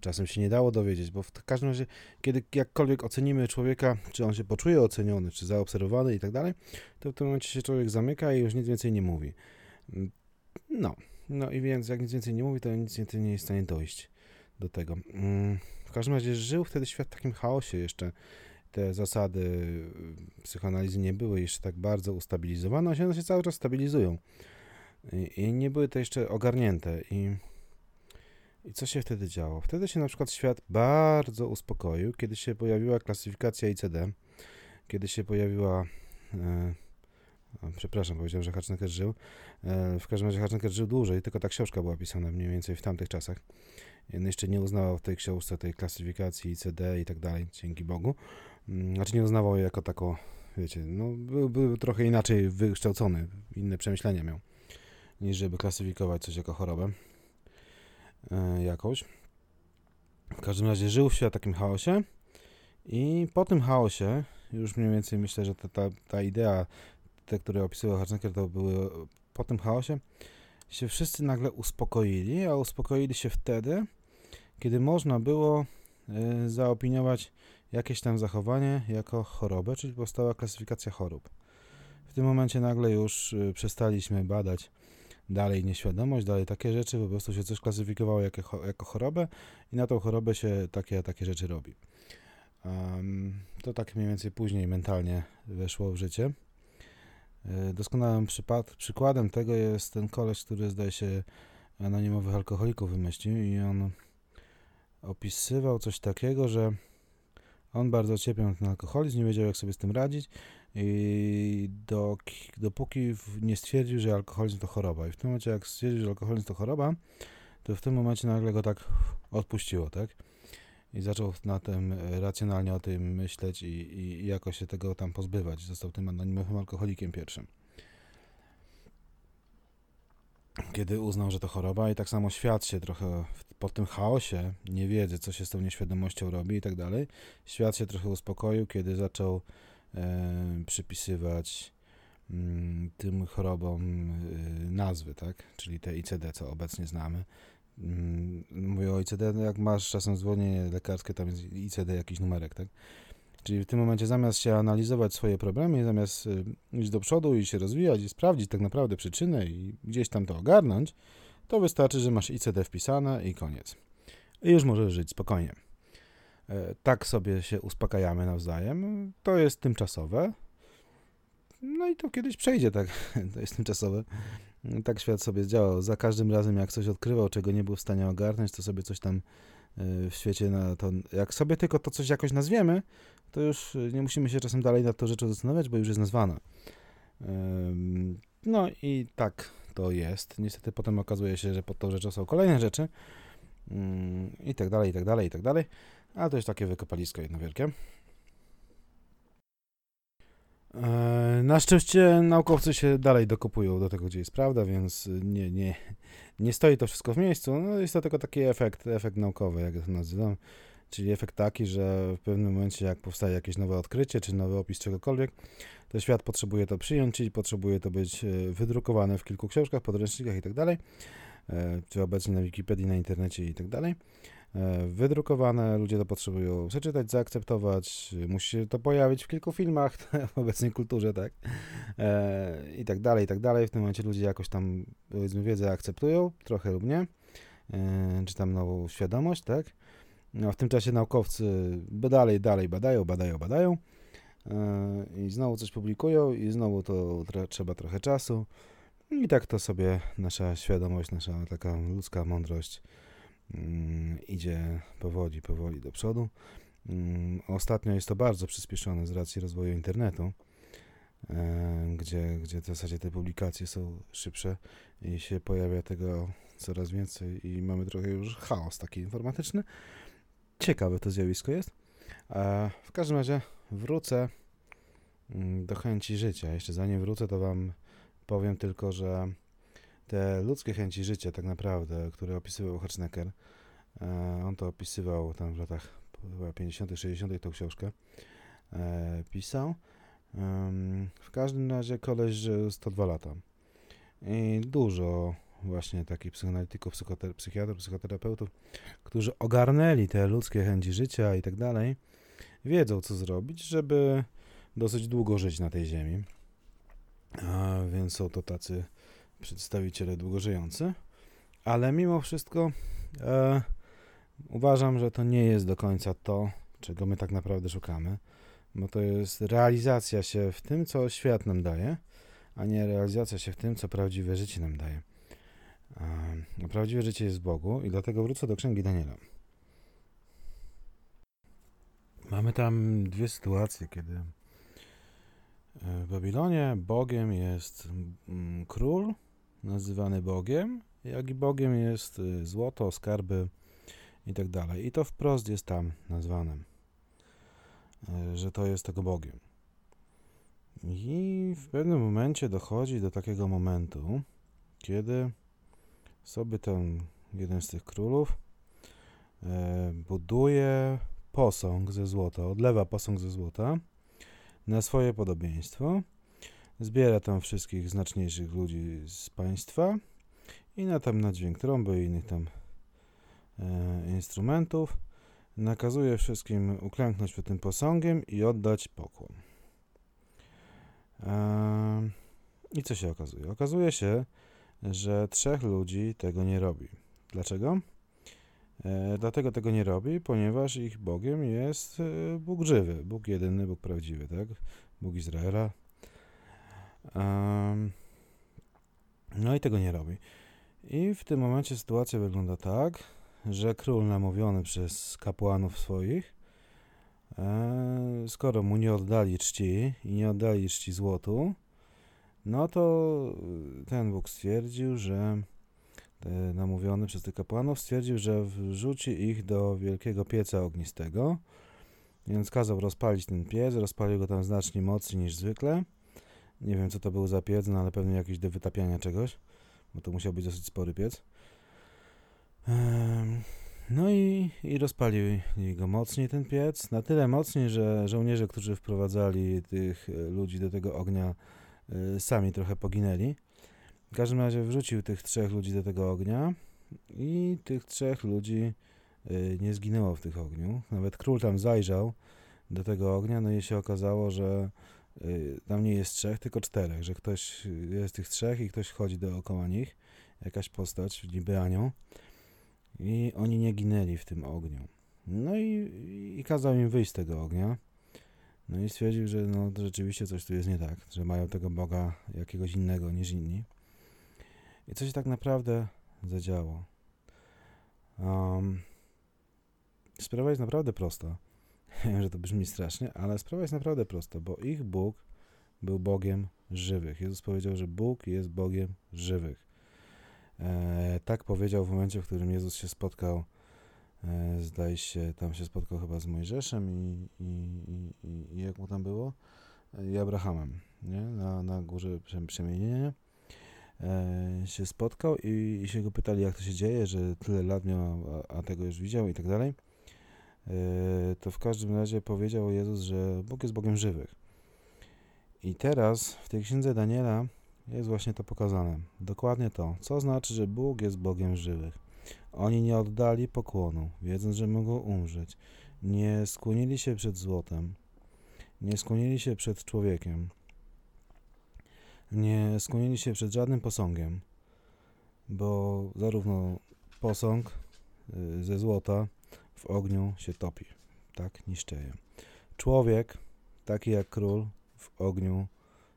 Czasem się nie dało dowiedzieć, bo w każdym razie, kiedy jakkolwiek ocenimy człowieka, czy on się poczuje oceniony, czy zaobserwowany i tak dalej, to w tym momencie się człowiek zamyka i już nic więcej nie mówi. No, no i więc jak nic więcej nie mówi, to nic więcej nie jest w stanie dojść do tego. Mm, w każdym razie żył wtedy świat w takim chaosie jeszcze. Te zasady psychoanalizy nie były jeszcze tak bardzo ustabilizowane, one się cały czas stabilizują. I, I, nie były to jeszcze ogarnięte. I, I co się wtedy działo? Wtedy się na przykład świat bardzo uspokoił, kiedy się pojawiła klasyfikacja ICD, kiedy się pojawiła. E, przepraszam, powiedziałem, że Hatchnecker żył. E, w każdym razie Hatchnecker żył dłużej, tylko ta książka była pisana mniej więcej w tamtych czasach. Jeszcze nie uznawał w tej książce tej klasyfikacji ICD i tak dalej, dzięki Bogu. Mm, znaczy nie uznawał jej jako tako, wiecie, no, był, był trochę inaczej wykształcony, inne przemyślenia miał, niż żeby klasyfikować coś jako chorobę e, jakąś. W każdym razie żył w takim chaosie i po tym chaosie, już mniej więcej myślę, że ta, ta, ta idea, te, które opisywał Hartnecker, to były po tym chaosie, się wszyscy nagle uspokoili, a uspokoili się wtedy, kiedy można było y, zaopiniować jakieś tam zachowanie jako chorobę, czyli powstała klasyfikacja chorób. W tym momencie nagle już y, przestaliśmy badać dalej nieświadomość, dalej takie rzeczy, po prostu się coś klasyfikowało jako, jako chorobę i na tą chorobę się takie, takie rzeczy robi. Um, to tak mniej więcej później mentalnie weszło w życie. E, doskonałym przypad- przykładem tego jest ten koleś, który zdaje się anonimowych alkoholików wymyślił i on opisywał coś takiego, że on bardzo cierpiał ten alkoholizm, nie wiedział jak sobie z tym radzić i do, dopóki nie stwierdził, że alkoholizm to choroba. I w tym momencie jak stwierdził, że alkoholizm to choroba, to w tym momencie nagle go tak odpuściło, tak? I zaczął na tym e, racjonalnie o tym myśleć i, i, i jakoś się tego tam pozbywać. Został tym anonimowym alkoholikiem pierwszym. Kiedy uznał, że to choroba i tak samo świat się trochę po tym chaosie, nie wiedzy, co się z tą nieświadomością robi i tak dalej, świat się trochę uspokoił, kiedy zaczął e, przypisywać mm, tym chorobom e, nazwy, tak? Czyli te ICD, co obecnie znamy Mm, mówię o ICD, no jak masz czasem zwolnienie lekarskie, tam jest ICD jakiś numerek, tak? Czyli w tym momencie zamiast się analizować swoje problemy, zamiast y, iść do przodu i się rozwijać i sprawdzić tak naprawdę przyczynę i gdzieś tam to ogarnąć, to wystarczy, że masz ICD wpisane i koniec. I już możesz żyć spokojnie. E, tak sobie się uspokajamy nawzajem. To jest tymczasowe. No i to kiedyś przejdzie, tak. To jest tymczasowe. Tak świat sobie działał. Za każdym razem, jak coś odkrywał, czego nie był w stanie ogarnąć, to sobie coś tam y, w świecie na to. Jak sobie tylko to coś jakoś nazwiemy, to już nie musimy się czasem dalej nad tą rzeczą zastanawiać, bo już jest nazwana. No i tak to jest. Niestety potem okazuje się, że pod tą rzeczą są kolejne rzeczy mm, i tak dalej, i tak dalej, i tak dalej. Ale to jest takie wykopalisko jedno wielkie. E, na szczęście naukowcy się dalej dokopują do tego, gdzie jest prawda, więc nie, nie, nie stoi to wszystko w miejscu. No jest to tylko taki efekt, efekt naukowy, jak ja to nazywam. Czyli efekt taki, że w pewnym momencie, jak powstaje jakieś nowe odkrycie, czy nowy opis czegokolwiek, to świat potrzebuje to przyjąć, czyli potrzebuje to być e, wydrukowane w kilku książkach, podręcznikach itd., tak e, czy obecnie na Wikipedii, na internecie itd. Tak E, wydrukowane, ludzie to potrzebują przeczytać, zaakceptować, musi się to pojawić w kilku filmach w obecnej kulturze, tak, i tak dalej, i tak dalej. W tym momencie ludzie jakoś tam, powiedzmy, wiedzę akceptują, trochę lub nie, czy tam nową świadomość, tak, a w tym czasie naukowcy dalej, dalej badają, badają, badają e, i znowu coś publikują i znowu to trzeba trochę czasu i tak to sobie nasza świadomość, nasza taka ludzka mądrość Mm, idzie powoli, powoli do przodu. Mm, ostatnio jest to bardzo przyspieszone z racji rozwoju internetu, e, gdzie, gdzie w zasadzie te publikacje są szybsze i się pojawia tego coraz więcej i mamy trochę już chaos taki informatyczny. Ciekawe to zjawisko jest. A w każdym razie wrócę mm, do chęci życia. Jeszcze zanim wrócę, to Wam powiem tylko, że te ludzkie chęci życia tak naprawdę, które opisywał Hacznecker, e, on to opisywał tam w latach chyba 50., 60. tą książkę e, pisał. W każdym razie koleś żył 102 lata. I dużo właśnie takich psychoanalityków, psychiatrów, psychoterapeutów, którzy ogarnęli te ludzkie chęci życia i tak dalej, wiedzą co zrobić, żeby dosyć długo żyć na tej ziemi. A więc są to tacy przedstawiciele długożyjący, ale mimo wszystko e, uważam, że to nie jest do końca to, czego my tak naprawdę szukamy, bo to jest realizacja się w tym, co świat nam daje, a nie realizacja się w tym, co prawdziwe życie nam daje. E, prawdziwe życie jest w Bogu i dlatego wrócę do Księgi Daniela. Mamy tam dwie sytuacje, kiedy w Babilonie Bogiem jest mm, król, nazywany Bogiem, jak i Bogiem jest y, złoto, skarby i tak. I to wprost jest tam nazwane, y, że to jest tego Bogiem. I w pewnym momencie dochodzi do takiego momentu, kiedy sobie ten jeden z tych królów e, buduje posąg ze złota, odlewa posąg ze złota na swoje podobieństwo, zbiera tam wszystkich znaczniejszych ludzi z państwa i na tam na dźwięk trąby i innych tam e, instrumentów nakazuje wszystkim uklęknąć przed tym posągiem i oddać pokłon. E, I co się okazuje? Okazuje się, że trzech ludzi tego nie robi. Dlaczego? E, dlatego tego nie robi, ponieważ ich Bogiem jest e, Bóg żywy, Bóg jedyny, Bóg prawdziwy, tak? Bóg Izraela. No i tego nie robi. I w tym momencie sytuacja wygląda tak, że król namówiony przez kapłanów swoich, e, skoro mu nie oddali czci i nie oddali czci złotu, no to ten Bóg stwierdził, że e, namówiony przez tych kapłanów stwierdził, że wrzuci ich do wielkiego pieca ognistego, więc kazał rozpalić ten piec, rozpalił go tam znacznie mocniej niż zwykle. Nie wiem, co to był za piec, no ale pewnie jakiś do wytapiania czegoś, bo to musiał być dosyć spory piec. No i, i rozpalił go mocniej ten piec, na tyle mocniej, że żołnierze, którzy wprowadzali tych e, ludzi do tego ognia, sami trochę poginęli. W każdym razie wrzucił tych trzech ludzi do tego ognia i tych trzech ludzi e, nie zginęło w tych ogniu. Nawet król tam zajrzał do tego ognia, no i się okazało, że tam nie jest trzech, tylko czterech, że ktoś jest tych trzech i ktoś chodzi dookoła nich, jakaś postać, niby anioł i oni nie ginęli w tym ogniu. No i, i kazał im wyjść z tego ognia. No i stwierdził, że no, rzeczywiście coś tu jest nie tak, że mają tego Boga jakiegoś innego niż inni. I coś tak naprawdę zadziało. Um, sprawa jest naprawdę prosta. Wiem, że to brzmi strasznie, ale sprawa jest naprawdę prosta, bo ich Bóg był Bogiem żywych. Jezus powiedział, że Bóg jest Bogiem żywych. E, tak powiedział w momencie, w którym Jezus się spotkał, zdaje się, tam się spotkał chyba z Mojżeszem i, i, i, i jak mu tam było? I Abrahamem, nie? Na, na górze przemienienia e, się spotkał i, i się go pytali, jak to się dzieje, że tyle lat miał, a, a tego już widział i tak dalej. E, to w każdym razie powiedział Jezus, że Bóg jest Bogiem żywych. I teraz w tej księdze Daniela jest właśnie to pokazane. Dokładnie to. Co znaczy, że Bóg jest Bogiem żywych. Oni nie oddali pokłonu, wiedząc, że mogą umrzeć. Nie skłonili się przed złotem. Nie skłonili się przed człowiekiem. Nie skłonili się przed żadnym posągiem, bo zarówno posąg y, ze złota w ogniu się topi, tak niszczeje. Człowiek, taki jak król, w ogniu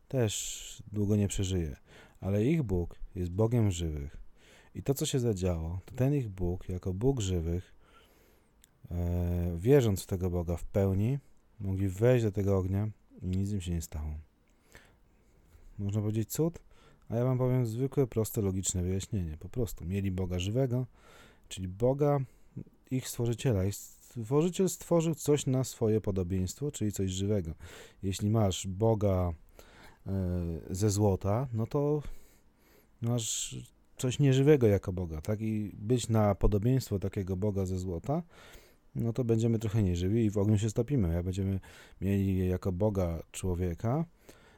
też długo nie przeżyje. Ale ich Bóg jest Bogiem żywych. I to, co się zadziało, to ten ich Bóg, jako Bóg żywych, e, wierząc w tego Boga w pełni, mogli wejść do tego ognia i nic im się nie stało. Można powiedzieć cud, a ja wam powiem zwykłe, proste, logiczne wyjaśnienie. Po prostu mieli Boga żywego, czyli Boga, ich stworzyciela. I stworzyciel stworzył coś na swoje podobieństwo, czyli coś żywego. Jeśli masz Boga E, ze złota, no to masz coś nieżywego jako Boga, tak? I być na podobieństwo takiego Boga ze złota, no to będziemy trochę nieżywi i w ogniu się stopimy. Jak będziemy mieli jako Boga człowieka,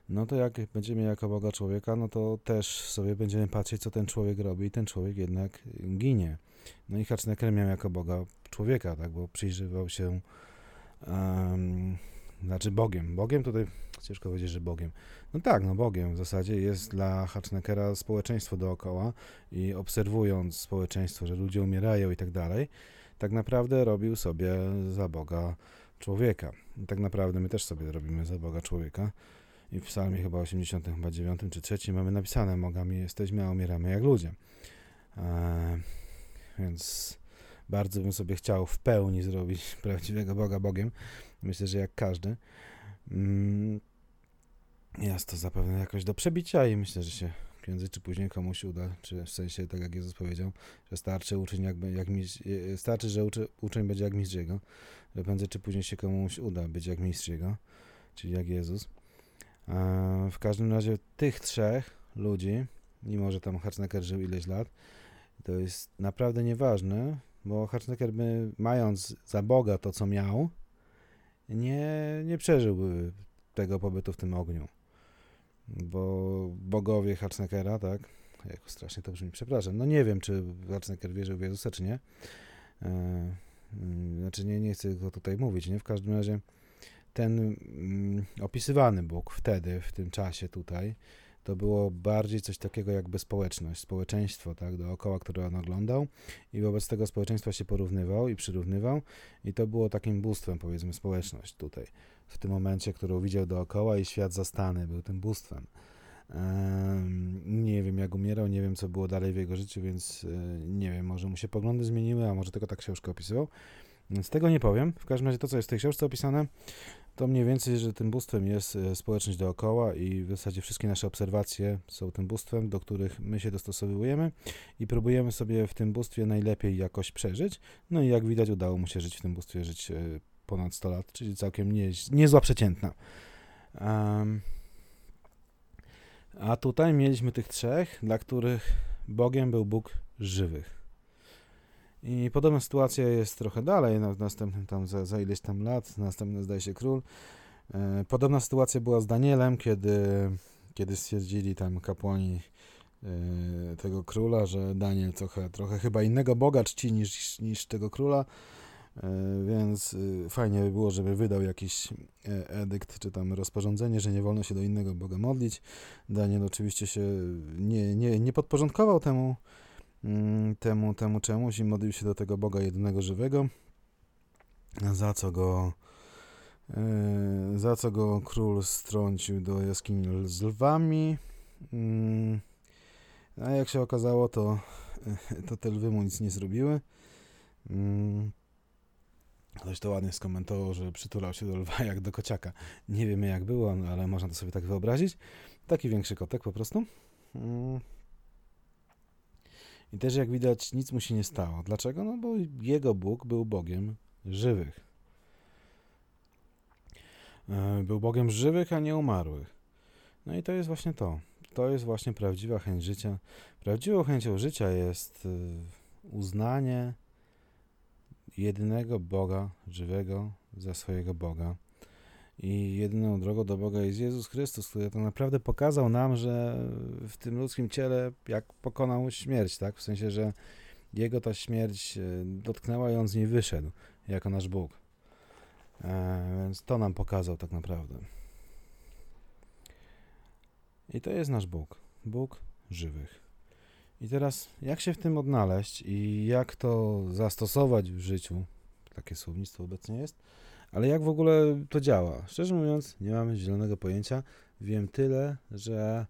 no to jak będziemy jako Boga człowieka, no to też sobie będziemy patrzeć, co ten człowiek robi i ten człowiek jednak ginie. No i Hacneker miał jako Boga człowieka, tak? Bo przyjrzywał się um, znaczy Bogiem. Bogiem tutaj ciężko powiedzieć, że Bogiem. No tak, no Bogiem w zasadzie jest dla Hatchnekera społeczeństwo dookoła i obserwując społeczeństwo, że ludzie umierają i tak dalej, tak naprawdę robił sobie za Boga człowieka. I tak naprawdę my też sobie robimy za Boga człowieka. I w psalmie chyba 89 czy 3 mamy napisane, mogami jesteśmy, a umieramy jak ludzie. Eee, więc bardzo bym sobie chciał w pełni zrobić prawdziwego Boga Bogiem. Myślę, że jak każdy. Mm, jest to zapewne jakoś do przebicia i myślę, że się prędzej czy później komuś uda, czy w sensie, tak jak Jezus powiedział, że starczy uczeń jakby, jak mistrz, e, starczy, że uczy, uczeń będzie jak mistrz jego, że prędzej czy później się komuś uda być jak mistrz jego, czyli jak Jezus. E, w każdym razie tych trzech ludzi, mimo że tam Hartznacker żył ileś lat, to jest naprawdę nieważne, bo Hartznacker by, mając za Boga to, co miał, nie, nie przeżyłby tego pobytu w tym ogniu. Bo bogowie Hartznackera, tak, jak strasznie to brzmi, przepraszam, no nie wiem, czy Hartznacker wierzył w Jezusa, czy nie. E, mm, znaczy, nie, nie chcę go tutaj mówić, nie? W każdym razie ten mm, opisywany Bóg wtedy, w tym czasie tutaj, to było bardziej coś takiego jakby społeczność, społeczeństwo, tak, dookoła, które on oglądał i wobec tego społeczeństwa się porównywał i przyrównywał i to było takim bóstwem, powiedzmy, społeczność tutaj, w tym momencie, którą widział dookoła i świat zastany był tym bóstwem. Nie wiem, jak umierał, nie wiem, co było dalej w jego życiu, więc e, nie wiem, może mu się poglądy zmieniły, a może tylko tak książkę opisywał. Więc tego nie powiem. W każdym razie to, co jest w tej książce opisane, to mniej więcej, że tym bóstwem jest e, społeczność dookoła i w zasadzie wszystkie nasze obserwacje są tym bóstwem, do których my się dostosowujemy i próbujemy sobie w tym bóstwie najlepiej jakoś przeżyć. No i jak widać, udało mu się żyć w tym bóstwie, żyć e, ponad 100 lat, czyli całkiem nie, niezła przeciętna. Um, a tutaj mieliśmy tych trzech, dla których Bogiem był Bóg żywych. I podobna sytuacja jest trochę dalej, na następnym tam za, za ileś tam lat, następny zdaje się król. E, podobna sytuacja była z Danielem, kiedy, kiedy stwierdzili tam kapłani e, tego króla, że Daniel trochę, trochę chyba innego Boga czci niż, niż tego króla, e, więc fajnie by było, żeby wydał jakiś edykt czy tam rozporządzenie, że nie wolno się do innego Boga modlić. Daniel oczywiście się nie, nie, nie podporządkował temu temu, temu czemuś i modlił się do tego Boga jedynego żywego, za co go e, za co go król strącił do jaskini z lwami. Mm, a jak się okazało, to, to te lwy mu nic nie zrobiły. Mm, ktoś to ładnie skomentował, że przytulał się do lwa jak do kociaka. Nie wiemy jak było, no, ale można to sobie tak wyobrazić. Taki większy kotek po prostu. I też jak widać nic mu się nie stało. Dlaczego? No bo jego Bóg był Bogiem żywych. E, był Bogiem żywych, a nie umarłych. No i to jest właśnie to. To jest właśnie prawdziwa chęć życia. Prawdziwą chęcią życia jest e, uznanie jedynego Boga żywego za swojego Boga i jedyną drogą do Boga jest Jezus Chrystus, który tak naprawdę pokazał nam, że w tym ludzkim ciele, jak pokonał śmierć, tak? W sensie, że jego ta śmierć e, dotknęła i on z niej wyszedł, jako nasz Bóg. E, więc to nam pokazał tak naprawdę. I to jest nasz Bóg. Bóg żywych. I teraz, jak się w tym odnaleźć i jak to zastosować w życiu? Takie słownictwo obecnie jest ale jak w ogóle to działa? Szczerze mówiąc, nie mamy zielonego pojęcia. Wiem tyle, że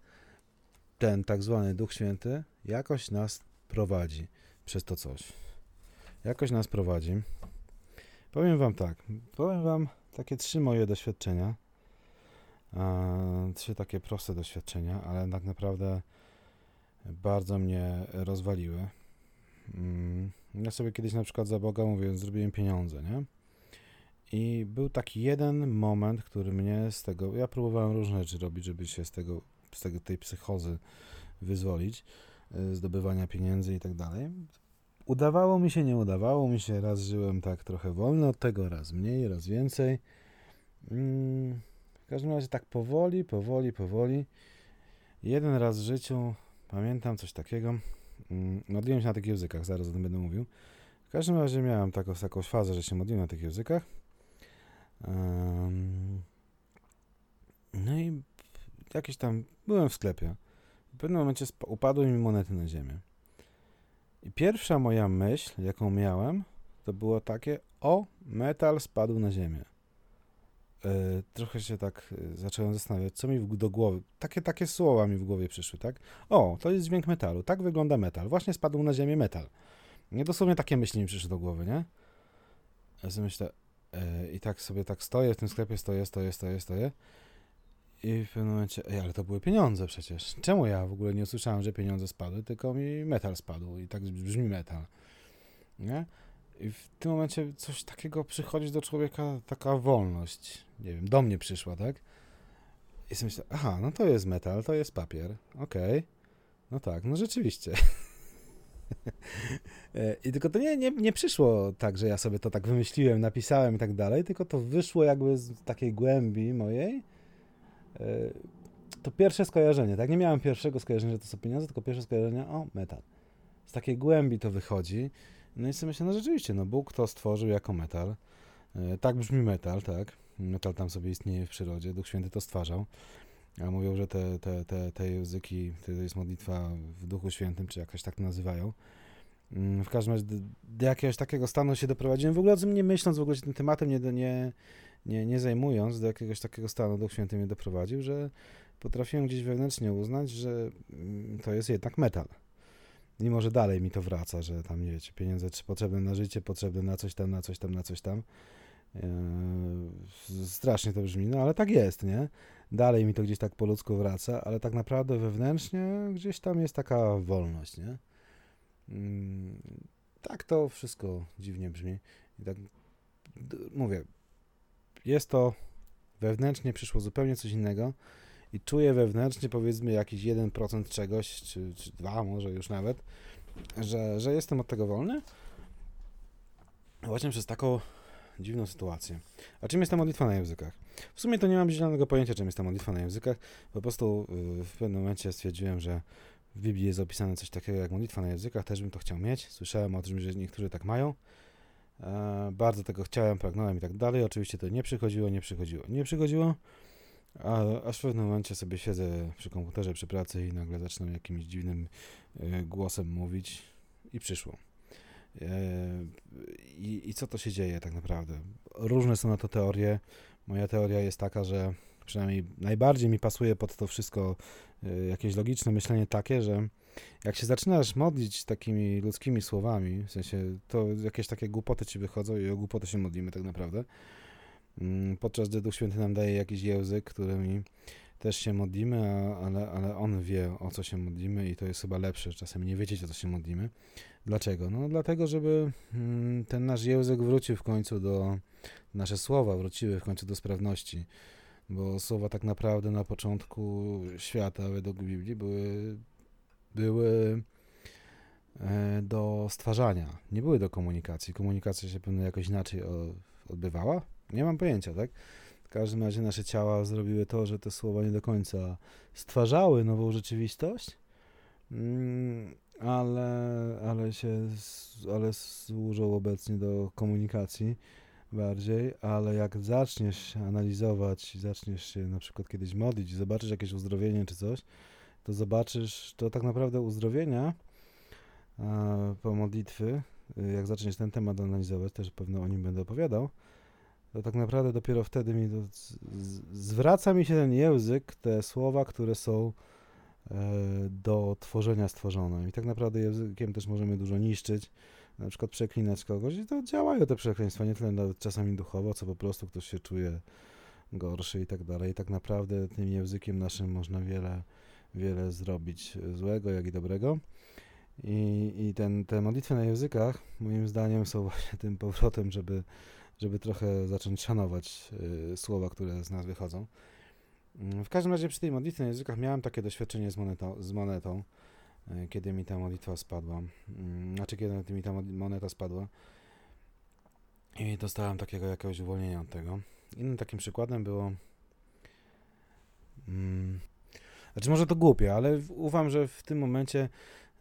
ten tak zwany Duch Święty jakoś nas prowadzi przez to coś. Jakoś nas prowadzi. Powiem wam tak, powiem wam takie trzy moje doświadczenia. trzy takie proste doświadczenia, ale tak naprawdę bardzo mnie rozwaliły. Mm, ja sobie kiedyś na przykład za Boga mówię, zrobiłem pieniądze, nie? I był taki jeden moment, który mnie z tego. Ja próbowałem różne rzeczy robić, żeby się z tego, z tego tej psychozy wyzwolić, e, zdobywania pieniędzy i tak dalej. Udawało mi się, nie udawało mi się. Raz żyłem tak trochę wolno od tego, raz mniej, raz więcej. Mm, w każdym razie tak powoli, powoli, powoli. Jeden raz w życiu pamiętam coś takiego. Mm, modliłem się na tych językach, zaraz o tym będę mówił. W każdym razie miałem taką, taką fazę, że się modliłem na tych językach. No i jakieś tam, byłem w sklepie. W pewnym momencie upadły mi monety na ziemię. I pierwsza moja myśl, jaką miałem, to było takie, o, metal spadł na ziemię. Yy, trochę się tak e, zacząłem zastanawiać, co mi w, do głowy, takie, takie słowa mi w głowie przyszły, tak? O, to jest dźwięk metalu, tak wygląda metal, właśnie spadł na ziemię metal. Nie dosłownie takie myśli mi przyszły do głowy, nie? Ja sobie myślę, I tak sobie tak stoję w tym sklepie, stoję, stoję, stoję, stoję. I w pewnym momencie, ej, ale to były pieniądze przecież. Czemu ja w ogóle nie usłyszałem, że pieniądze spadły, tylko mi metal spadł i tak brzmi metal. Nie? I w tym momencie coś takiego przychodzi do człowieka, taka wolność. Nie wiem, do mnie przyszła, tak? I sobie myślę, aha, no to jest metal, to jest papier, okej. Okay. No tak, no rzeczywiście. E, I tylko to nie, nie, nie przyszło tak, że ja sobie to tak wymyśliłem, napisałem i tak dalej, tylko to wyszło jakby z takiej głębi mojej. E, to pierwsze skojarzenie, tak? Nie miałem pierwszego skojarzenia, że to są pieniądze, tylko pierwsze skojarzenie, o, metal. Z takiej głębi to wychodzi. No i sobie myślę, no rzeczywiście, no Bóg to stworzył jako metal. E, tak brzmi metal, tak? Metal tam sobie istnieje w przyrodzie, Duch Święty to stwarzał. A mówią, że te, te, te, te języki, to jest modlitwa w Duchu Świętym, czy jakoś tak to nazywają. Mm, w każdym razie do jakiegoś takiego stanu się doprowadziłem, w ogóle o tym nie myśląc, w ogóle się tym tematem nie, nie, nie, nie zajmując, do jakiegoś takiego stanu Duch Święty mnie doprowadził, że potrafiłem gdzieś wewnętrznie uznać, że mm, to jest jednak metal. Mimo, że dalej mi to wraca, że tam, nie wiecie, pieniądze czy potrzebne na życie, potrzebne na coś tam, na coś tam, na coś tam. Yy, strasznie to brzmi, no ale tak jest, nie? Dalej mi to gdzieś tak po ludzku wraca, ale tak naprawdę wewnętrznie gdzieś tam jest taka wolność, nie? Yy, tak to wszystko dziwnie brzmi. Tak mówię, jest to wewnętrznie przyszło zupełnie coś innego i czuję wewnętrznie powiedzmy jakiś 1% czegoś, czy, czy 2 może już nawet, że, że jestem od tego wolny. Właśnie przez taką dziwną sytuację. A czym jest ta modlitwa na językach? W sumie to nie mam zielonego pojęcia, czym jest ta modlitwa na językach. Po prostu y, w pewnym momencie stwierdziłem, że w Biblii jest opisane coś takiego jak modlitwa na językach, też bym to chciał mieć. Słyszałem o tym, że niektórzy tak mają. E, bardzo tego chciałem, pragnąłem i tak dalej. Oczywiście to nie przychodziło, nie przychodziło, nie przychodziło. A, aż w pewnym momencie sobie siedzę przy komputerze, przy pracy i nagle zaczynam jakimś dziwnym y, głosem mówić i przyszło. E, I, I co to się dzieje tak naprawdę? Różne są na to teorie. Moja teoria jest taka, że przynajmniej najbardziej mi pasuje pod to wszystko y, jakieś logiczne myślenie takie, że jak się zaczynasz modlić takimi ludzkimi słowami, w sensie to jakieś takie głupoty ci wychodzą i o głupoty się modlimy tak naprawdę, mm, podczas gdy Duch Święty nam daje jakiś język, którymi też się modlimy, ale, ale On wie, o co się modlimy i to jest chyba lepsze, czasem nie wiedzieć, o co się modlimy. Dlaczego? No dlatego, żeby mm, ten nasz język wrócił w końcu do, nasze słowa wróciły w końcu do sprawności, bo słowa tak naprawdę na początku świata według Biblii były były e, do stwarzania, nie były do komunikacji. Komunikacja się pewnie jakoś inaczej odbywała? Nie mam pojęcia, tak? W każdym razie nasze ciała zrobiły to, że te słowa nie do końca stwarzały nową rzeczywistość, mm, ale, ale się ale służą obecnie do komunikacji bardziej, ale jak zaczniesz analizować, zaczniesz się na przykład kiedyś modlić, zobaczysz jakieś uzdrowienie czy coś, to zobaczysz, to tak naprawdę uzdrowienia po modlitwy, y, jak zaczniesz ten temat analizować, też pewno o nim będę opowiadał, to tak naprawdę dopiero wtedy mi to, zwraca mi się ten język, te słowa, które są e, do tworzenia stworzone. I tak naprawdę językiem też możemy dużo niszczyć, na przykład przeklinać kogoś i to działają te przekleństwa, nie tyle nawet czasami duchowo, co po prostu ktoś się czuje gorszy i tak dalej. I tak naprawdę tym językiem naszym można wiele wiele zrobić złego, jak i dobrego. I, i ten, te modlitwy na językach, moim zdaniem, są właśnie tym powrotem, żeby, żeby trochę zacząć szanować y, słowa, które z nas wychodzą. Mm, w każdym razie przy tej modlitwie na językach miałem takie doświadczenie z monetą, z monetą kiedy mi ta modlitwa spadła. Y, znaczy, kiedy mi ta moneta spadła. I dostałem takiego jakiegoś uwolnienia od tego. Innym takim przykładem było. Mm, znaczy może to głupie, ale ufam, że w tym momencie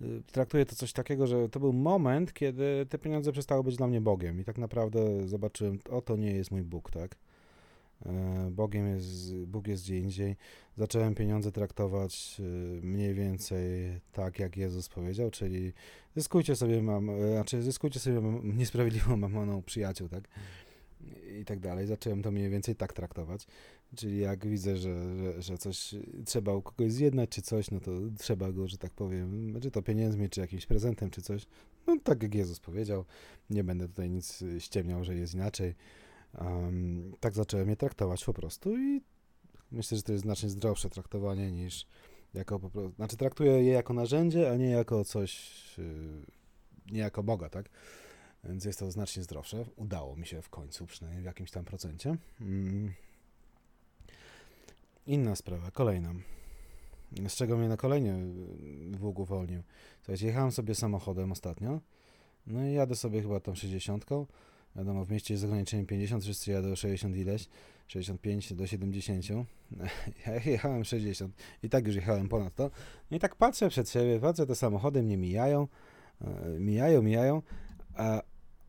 y, traktuję to coś takiego, że to był moment, kiedy te pieniądze przestały być dla mnie Bogiem i tak naprawdę zobaczyłem, o to nie jest mój Bóg, tak? E, Bogiem jest, Bóg jest gdzie indziej. Zacząłem pieniądze traktować y, mniej więcej tak, jak Jezus powiedział, czyli zyskujcie sobie, mam, e, znaczy zyskujcie sobie niesprawiedliwą mamoną przyjaciół, tak? I tak dalej. Zacząłem to mniej więcej tak traktować. Czyli jak widzę, że, że, że, coś trzeba u kogoś zjednać, czy coś, no to trzeba go, że tak powiem, czy to pieniędzmi, czy jakimś prezentem, czy coś. No tak jak Jezus powiedział, nie będę tutaj nic ściemniał, że jest inaczej. Um, tak zacząłem je traktować po prostu i myślę, że to jest znacznie zdrowsze traktowanie niż jako po prostu, znaczy traktuję je jako narzędzie, a nie jako coś, yy, nie jako Boga, tak? Więc jest to znacznie zdrowsze. Udało mi się w końcu, przynajmniej w jakimś tam procencie. Mm. inna sprawa, kolejna. Z czego mnie na kolejnie Bóg uwolnił. Słuchajcie, jechałem sobie samochodem ostatnio, no i jadę sobie chyba tą 60. Wiadomo, w mieście jest ograniczenie 50, wszyscy jadą 60 ileś, 65 do 70. Ja jechałem 60 i tak już jechałem ponad to. No i tak patrzę przed siebie, patrzę, te samochody mnie mijają, e, mijają, mijają, a,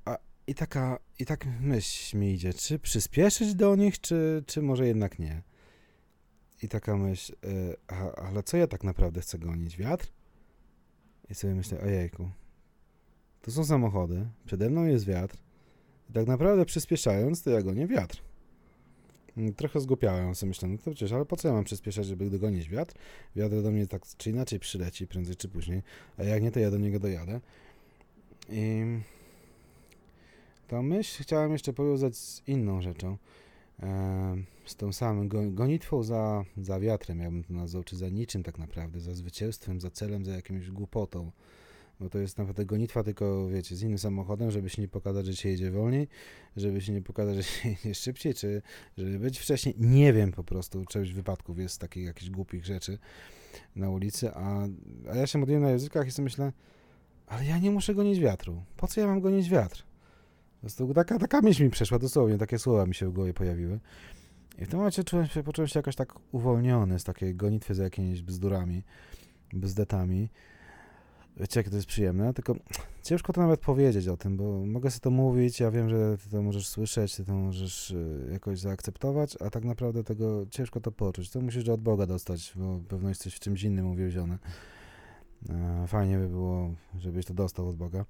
a i taka, i tak myśl mi idzie, czy przyspieszyć do nich, czy, czy może jednak nie. I taka myśl, y, a, ale co ja tak naprawdę chcę gonić? Wiatr? I sobie myślę, ojejku, to są samochody, przede mną jest wiatr. I tak naprawdę przyspieszając, to ja gonię wiatr. Mm, trochę zgłupiałem sobie myślę, no to przecież, ale po co ja mam przyspieszać, żeby dogonić wiatr? Wiatr do mnie tak czy inaczej przyleci, prędzej czy później, a jak nie, to ja do niego dojadę. I tą myśl chciałem jeszcze powiązać z inną rzeczą z tą samą gonitwą za, za wiatrem, ja bym to nazwał, czy za niczym tak naprawdę, za zwycięstwem, za celem, za jakimś głupotą. Bo to jest naprawdę gonitwa tylko, wiecie, z innym samochodem, żeby się nie pokazać, że się jedzie wolniej, żeby się nie pokazać, że się jedzie szybciej, czy żeby być wcześniej. Nie wiem po prostu, część wypadków jest takich jakichś głupich rzeczy na ulicy, a, a ja się modliłem na językach i sobie myślę, ale ja nie muszę gonić wiatru. Po co ja mam gonić wiatr? Po prostu taka, taka myśl mi przeszła, dosłownie, takie słowa mi się w głowie pojawiły. I w tym momencie czułem się, poczułem się jakoś tak uwolniony z takiej gonitwy za jakimiś bzdurami, bzdetami. Wiecie, jakie to jest przyjemne, tylko ciężko to nawet powiedzieć o tym, bo mogę sobie to mówić, ja wiem, że ty to możesz słyszeć, ty to możesz y, jakoś zaakceptować, a tak naprawdę tego ciężko to poczuć. To musisz od Boga dostać, bo pewno jesteś w czymś innym uwięziony. Fajnie by było, żebyś to dostał od Boga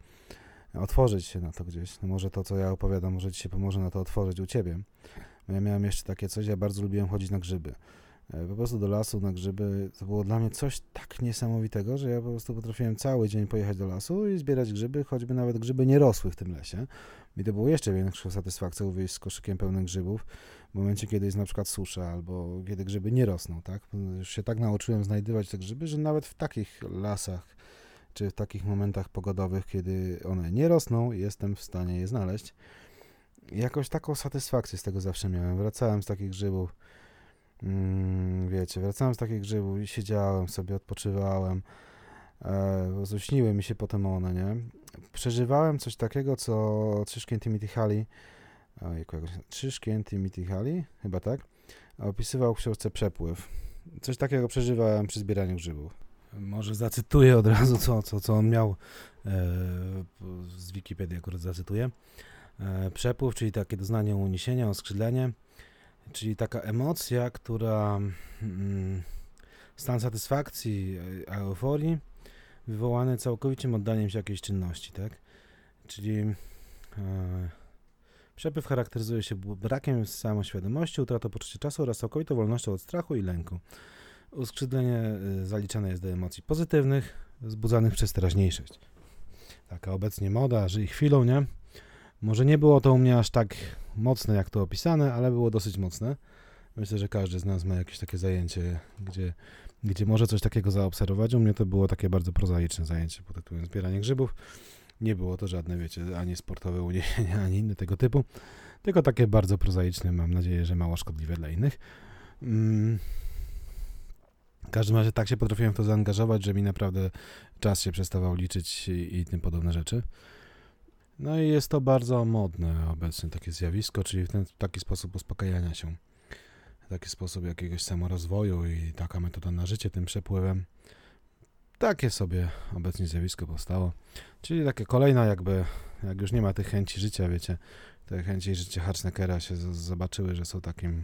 otworzyć się na to gdzieś. No może to, co ja opowiadam, może ci się pomoże na to otworzyć u ciebie. Ja miałem jeszcze takie coś, ja bardzo lubiłem chodzić na grzyby. E, po prostu do lasu na grzyby. To było dla mnie coś tak niesamowitego, że ja po prostu potrafiłem cały dzień pojechać do lasu i zbierać grzyby, choćby nawet grzyby nie rosły w tym lesie. I to było jeszcze większą satysfakcją wyjść z koszykiem pełnym grzybów w momencie, kiedy jest na przykład susza albo kiedy grzyby nie rosną, tak? Już się tak nauczyłem znajdywać te grzyby, że nawet w takich lasach czy w takich momentach pogodowych, kiedy one nie rosną, jestem w stanie je znaleźć. Jakoś taką satysfakcję z tego zawsze miałem. Wracałem z takich grzybów, wiecie, wracałem z takich grzybów i siedziałem sobie, odpoczywałem. E, śniły mi się potem one, nie? Przeżywałem coś takiego, co Trzyszkiem Timothy Hali, ojejku, jakoś, Trzyszkiem Timothy Hali, chyba tak, opisywał w książce Przepływ. Coś takiego przeżywałem przy zbieraniu grzybów. Może zacytuję od razu, co, co, co on miał e, z Wikipedii, akurat zacytuję. E, przepływ, czyli takie doznanie uniesienia, oskrzydlenie, czyli taka emocja, która mm, stan satysfakcji, a euforii wywołany całkowitym oddaniem się jakiejś czynności, tak? Czyli e, przepływ charakteryzuje się brakiem samoświadomości, utratą poczucia czasu oraz całkowitą wolnością od strachu i lęku. Uskrzydlenie y, zaliczane jest do emocji pozytywnych, wzbudzanych przez teraźniejszość. Taka obecnie moda, żyj chwilą, nie? Może nie było to u mnie aż tak mocne, jak to opisane, ale było dosyć mocne. Myślę, że każdy z nas ma jakieś takie zajęcie, gdzie, gdzie może coś takiego zaobserwować. U mnie to było takie bardzo prozaiczne zajęcie pod tytułem zbieranie grzybów. Nie było to żadne, wiecie, ani sportowe uniesienie, ani inne tego typu, tylko takie bardzo prozaiczne, mam nadzieję, że mało szkodliwe dla innych. Mm. W każdym razie tak się potrafiłem w to zaangażować, że mi naprawdę czas się przestawał liczyć i, i tym podobne rzeczy. No i jest to bardzo modne obecnie takie zjawisko, czyli w ten taki sposób uspokajania się. Taki sposób jakiegoś samorozwoju i taka metoda na życie tym przepływem. Takie sobie obecnie zjawisko powstało. Czyli takie kolejna jakby, jak już nie ma tych chęci życia, wiecie, te chęci życia Harsneckera się zobaczyły, że są takim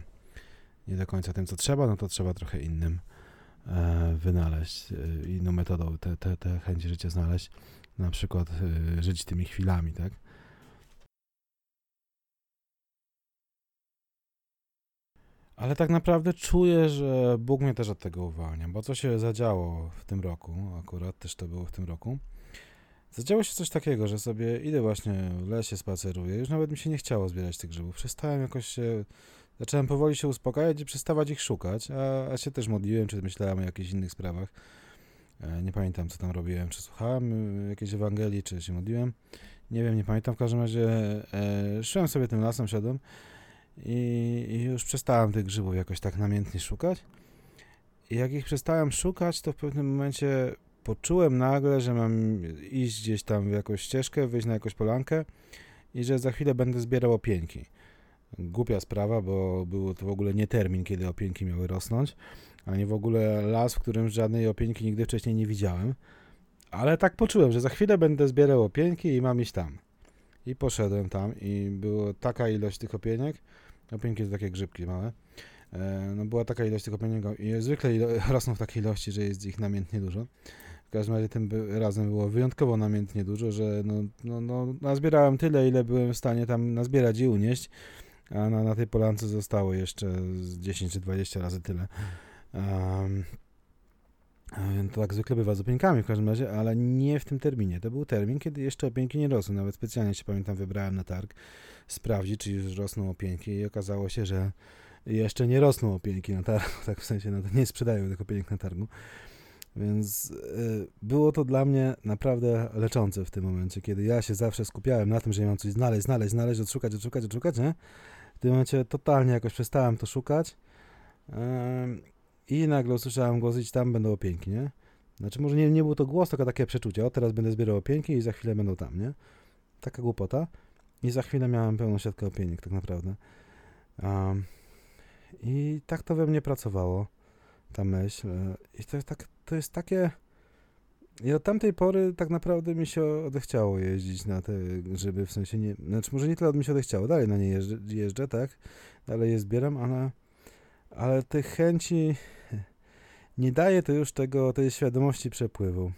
nie do końca tym, co trzeba, no to trzeba trochę innym E, wynaleźć, e, inną metodą te, te, te chęć życia znaleźć, na przykład e, żyć tymi chwilami, tak? Ale tak naprawdę czuję, że Bóg mnie też od tego uwalnia, bo co się zadziało w tym roku, akurat też to było w tym roku, zadziało się coś takiego, że sobie idę właśnie w lesie, spaceruję, już nawet mi się nie chciało zbierać tych grzybów, przestałem jakoś się Zacząłem powoli się uspokajać i przestawać ich szukać, a, a się też modliłem, czy myślałem o jakichś innych sprawach. E, nie pamiętam, co tam robiłem, czy słuchałem e, jakiejś Ewangelii, czy się modliłem. Nie wiem, nie pamiętam. W każdym razie e, sobie tym lasem, szedłem i, i już przestałem tych grzybów jakoś tak namiętnie szukać. I jak ich przestałem szukać, to w pewnym momencie poczułem nagle, że mam iść gdzieś tam w jakąś ścieżkę, wyjść na jakąś polankę i że za chwilę będę zbierał opieńki. Głupia sprawa, bo było to w ogóle nie termin, kiedy opieńki miały rosnąć, ani w ogóle las, w którym żadnej opieńki nigdy wcześniej nie widziałem. Ale tak poczułem, że za chwilę będę zbierał opieńki i mam iść tam. I poszedłem tam i była taka ilość tych opieniek. Opieńki to takie grzybki małe. E, no była taka ilość tych opieniek i zwykle rosną w takiej ilości, że jest ich namiętnie dużo. W każdym razie tym razem było wyjątkowo namiętnie dużo, że no, no, no, nazbierałem tyle, ile byłem w stanie tam nazbierać i unieść, a na, na tej polance zostało jeszcze 10 czy 20 razy tyle. To tak zwykle bywa z opieńkami w każdym razie, ale nie w tym terminie. To był termin, kiedy jeszcze opieńki nie rosły. Nawet specjalnie się pamiętam, wybrałem na targ sprawdzić, czy już rosną opieńki i okazało się, że jeszcze nie rosną opieńki na targu, tak w sensie no, nie sprzedają tych opieńek na targu. Więc y, było to dla mnie naprawdę leczące w tym momencie, kiedy ja się zawsze skupiałem na tym, że mam coś znaleźć, znaleźć, znaleźć, odszukać, odszukać, odszukać, nie? W tym momencie totalnie jakoś przestałem to szukać i nagle usłyszałem głos, idź tam, będą opieńki, nie? Znaczy może nie, nie był to głos, tylko takie przeczucie, o teraz będę zbierał opieńki i za chwilę będą tam, nie? Taka głupota. I za chwilę miałem pełną siatkę opieniek tak naprawdę. Um, I tak to we mnie pracowało, ta myśl. I to, tak, to jest takie... I od tamtej pory tak naprawdę mi się odechciało jeździć na te grzyby, w sensie nie... Znaczy może nie tyle od mi się odechciało, dalej na nie jeżdżę, jeżdżę tak? Dalej je zbieram, ale ale tych chęci nie daje to już tego, tej świadomości przepływu.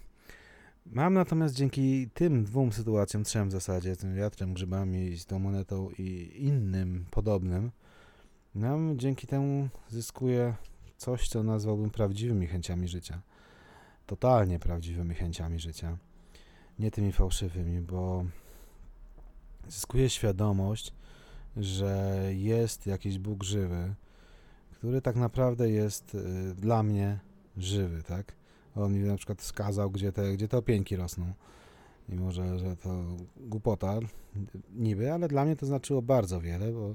Mam natomiast dzięki tym dwóm sytuacjom, trzem w zasadzie, tym wiatrem, grzybami, z tą monetą i innym podobnym, nam dzięki temu zyskuję coś, co nazwałbym prawdziwymi chęciami życia. Totalnie prawdziwymi chęciami życia. Nie tymi fałszywymi, bo zyskuję świadomość, że jest jakiś Bóg żywy, który tak naprawdę jest y, dla mnie żywy, tak? On mi na przykład wskazał, gdzie te, gdzie te opieńki rosną. Mimo, że, że to głupota niby, ale dla mnie to znaczyło bardzo wiele, bo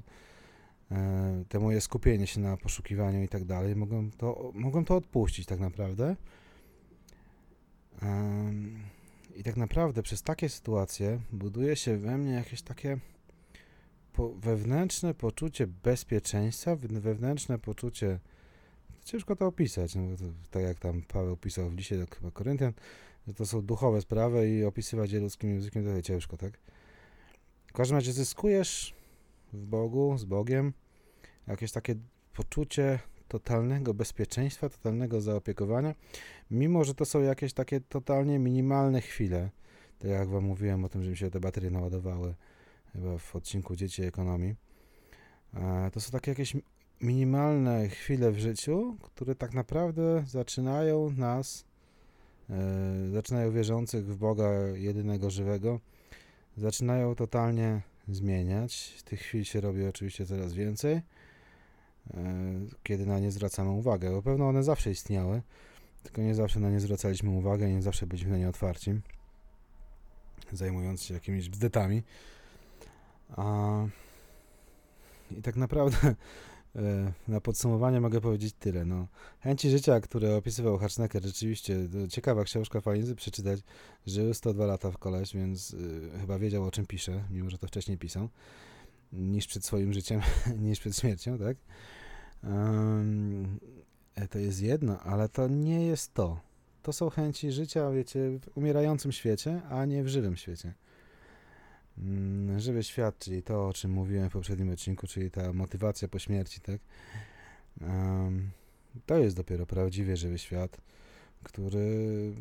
e, te moje skupienie się na poszukiwaniu i tak dalej, mogłem to, mogłem to odpuścić tak naprawdę. I tak naprawdę przez takie sytuacje buduje się we mnie jakieś takie wewnętrzne poczucie bezpieczeństwa, wewnętrzne poczucie, ciężko to opisać, no, to, tak jak tam Paweł pisał w liście do chyba Koryntian, że to są duchowe sprawy i opisywać je ludzkim językiem to ciężko, tak? W każdym razie zyskujesz w Bogu, z Bogiem, jakieś takie poczucie totalnego bezpieczeństwa, totalnego zaopiekowania, mimo że to są jakieś takie totalnie minimalne chwile, tak jak wam mówiłem o tym, że mi się te baterie naładowały, chyba w odcinku Dzieci Ekonomii. E, to są takie jakieś minimalne chwile w życiu, które tak naprawdę zaczynają nas, e, zaczynają wierzących w Boga jedynego żywego, zaczynają totalnie zmieniać. Tych chwil się robi oczywiście coraz więcej, e, kiedy na nie zwracamy uwagę, bo pewno one zawsze istniały, tylko nie zawsze na nie zwracaliśmy uwagę, nie zawsze byliśmy na nie otwarci, zajmując się jakimiś bzdetami. A, I tak naprawdę na podsumowanie mogę powiedzieć tyle. No, chęci życia, które opisywał Hacznecker, rzeczywiście ciekawa książka, fajnie przeczytać. Żył 102 lata w koleś, więc y, chyba wiedział o czym pisze, mimo że to wcześniej pisał, niż przed swoim życiem, niż przed śmiercią, tak? Um, to jest jedno, ale to nie jest to. To są chęci życia, wiecie, w umierającym świecie, a nie w żywym świecie. Mm, żywy świat, czyli to, o czym mówiłem w poprzednim odcinku, czyli ta motywacja po śmierci, tak? To jest dopiero prawdziwie żywy świat, który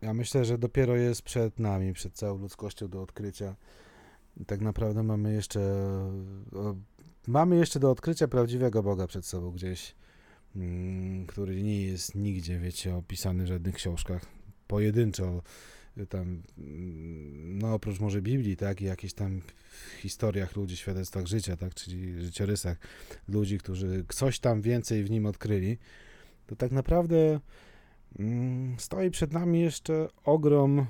ja myślę, że dopiero jest przed nami, przed całą ludzkością do odkrycia. Tak naprawdę mamy jeszcze mamy jeszcze do odkrycia prawdziwego Boga przed sobą gdzieś, mm, który nie jest nigdzie, wiecie, opisany w żadnych książkach. Pojedynczo tam, mm, no oprócz może Biblii, tak, i jakichś tam historiach ludzi, świadectwach życia, tak, czyli życiorysach ludzi, którzy coś tam więcej w nim odkryli, to tak naprawdę mm, stoi przed nami jeszcze ogrom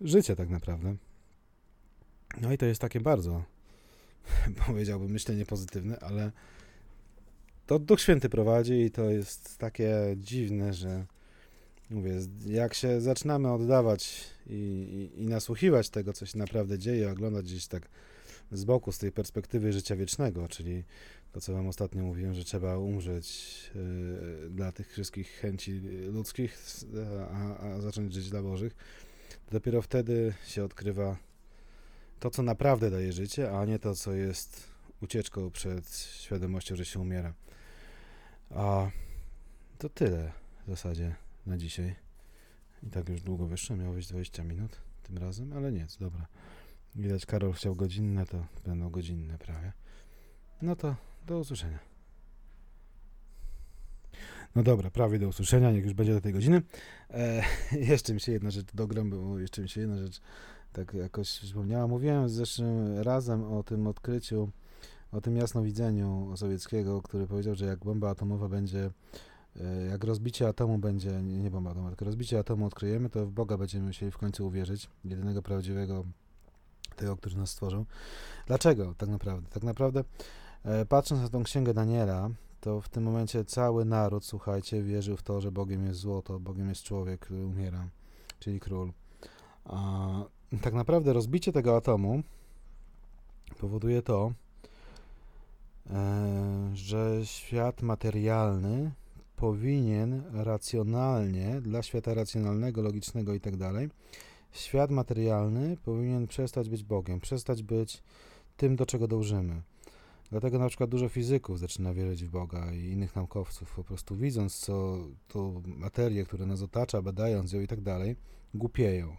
życia tak naprawdę. No i to jest takie bardzo powiedziałbym, myślenie pozytywne, ale to Duch Święty prowadzi i to jest takie dziwne, że mówię, jak się zaczynamy oddawać i, i, i nasłuchiwać tego, co się naprawdę dzieje, oglądać gdzieś tak z boku, z tej perspektywy życia wiecznego, czyli to, co wam ostatnio mówiłem, że trzeba umrzeć yy, dla tych wszystkich chęci ludzkich, a, a zacząć żyć dla Bożych, to dopiero wtedy się odkrywa to, co naprawdę daje życie, a nie to, co jest ucieczką przed świadomością, że się umiera. A to tyle w zasadzie na dzisiaj. I tak już długo wyszło, miało być 20 minut tym razem, ale nic, dobra. Widać, Karol chciał godzinne, to będą godzinne prawie. No to do usłyszenia. No dobra, prawie do usłyszenia, niech już będzie do tej godziny. E, jeszcze mi się jedna rzecz dogram, bo jeszcze mi się jedna rzecz tak jakoś przypomniała. Mówiłem zeszłym razem o tym odkryciu, o tym jasnowidzeniu sowieckiego, który powiedział, że jak bomba atomowa będzie, jak rozbicie atomu będzie, nie bomba atomowa, tylko rozbicie atomu odkryjemy, to w Boga będziemy musieli w końcu uwierzyć, jedynego prawdziwego tego, który nas stworzył. Dlaczego tak naprawdę? Tak naprawdę e, patrząc na tą księgę Daniela, to w tym momencie cały naród, słuchajcie, wierzył w to, że Bogiem jest złoto, Bogiem jest człowiek, który umiera, czyli król. A tak naprawdę rozbicie tego atomu powoduje to, e, że świat materialny powinien racjonalnie, dla świata racjonalnego, logicznego i tak świat materialny powinien przestać być Bogiem, przestać być tym, do czego dążymy. Dlatego na przykład dużo fizyków zaczyna wierzyć w Boga i innych naukowców, po prostu widząc co tą materię, która nas otacza, badając ją i tak dalej, głupieją.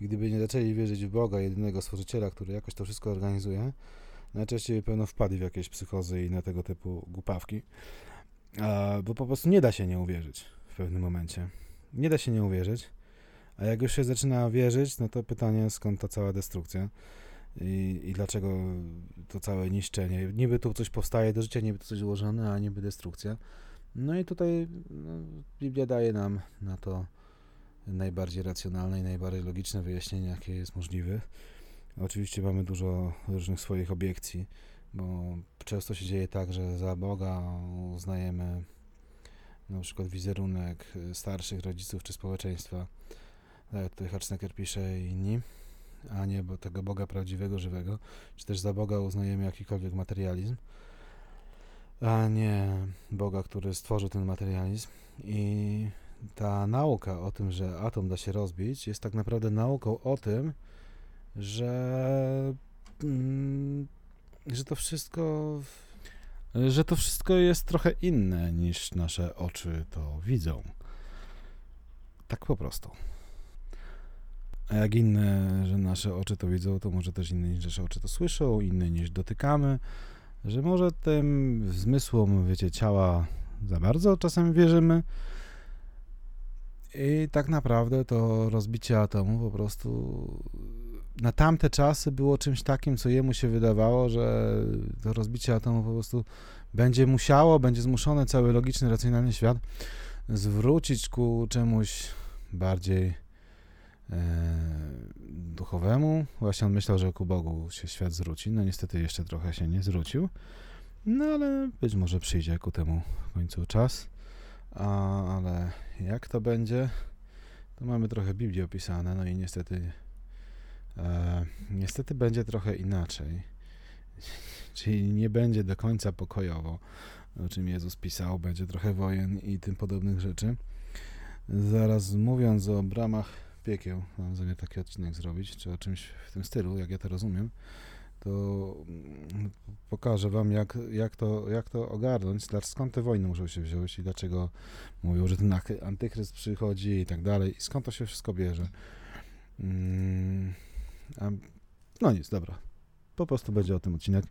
I gdyby nie zaczęli wierzyć w Boga, jedynego stworzyciela, który jakoś to wszystko organizuje, najczęściej pewno wpadli w jakieś psychozy i na tego typu głupawki, bo po prostu nie da się nie uwierzyć w pewnym momencie. Nie da się nie uwierzyć, a jak już się zaczyna wierzyć, no to pytanie, skąd ta cała destrukcja i, i dlaczego to całe niszczenie. Niby tu coś powstaje do życia, niby tu coś ułożone, a niby destrukcja. No i tutaj no, Biblia daje nam na to najbardziej racjonalne i najbardziej logiczne wyjaśnienie, jakie jest możliwe. Oczywiście mamy dużo różnych swoich obiekcji, bo często się dzieje tak, że za Boga uznajemy na przykład wizerunek starszych rodziców czy społeczeństwa, tak jak tutaj Hacznecker pisze i inni, a nie tego Boga prawdziwego, żywego, czy też za Boga uznajemy jakikolwiek materializm, a nie Boga, który stworzył ten materializm. I ta nauka o tym, że atom da się rozbić, jest tak naprawdę nauką o tym, że, mm, że to wszystko że to wszystko jest trochę inne niż nasze oczy to widzą. Tak po prostu. A jak inne, że nasze oczy to widzą, to może też inne niż nasze oczy to słyszą, inne niż dotykamy, że może tym zmysłom, wiecie, ciała za bardzo czasem wierzymy, i tak naprawdę to rozbicie atomu po prostu na tamte czasy było czymś takim, co jemu się wydawało, że to rozbicie atomu po prostu będzie musiało, będzie zmuszone cały logiczny, racjonalny świat zwrócić ku czemuś bardziej e, duchowemu. Właśnie on myślał, że ku Bogu się świat zwróci. No niestety jeszcze trochę się nie zwrócił. No ale być może przyjdzie ku temu w końcu czas. A, ale jak to będzie, to mamy trochę Biblii opisane, no i niestety e, niestety będzie trochę inaczej. Czyli nie będzie do końca pokojowo, o czym Jezus pisał, będzie trochę wojen i tym podobnych rzeczy. Zaraz mówiąc o bramach piekieł, mam zamiar taki odcinek zrobić, czy o czymś w tym stylu, jak ja to rozumiem to mm, pokażę wam, jak, jak, to, jak to ogarnąć, skąd te wojny muszą się wziąć i dlaczego mówią, że ten antychryst przychodzi i tak dalej, i skąd to się wszystko bierze. Mm, no nic, dobra. Po prostu będzie o tym odcinek,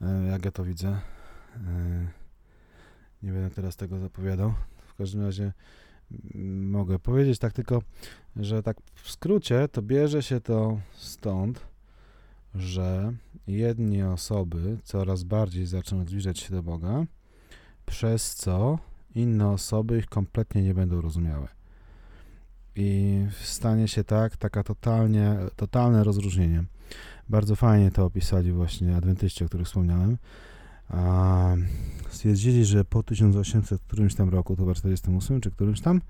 e, jak ja to widzę. E, nie będę teraz tego zapowiadał. W każdym razie mm, mogę powiedzieć tak tylko, że tak w skrócie to bierze się to stąd, że jednie osoby coraz bardziej zaczną zbliżać się do Boga, przez co inne osoby ich kompletnie nie będą rozumiały. I stanie się tak, taka totalnie, totalne rozróżnienie. Bardzo fajnie to opisali właśnie adwentyści, o których wspomniałem. A stwierdzili, że po 1800 którymś tam roku, to chyba 48 czy którymś tam,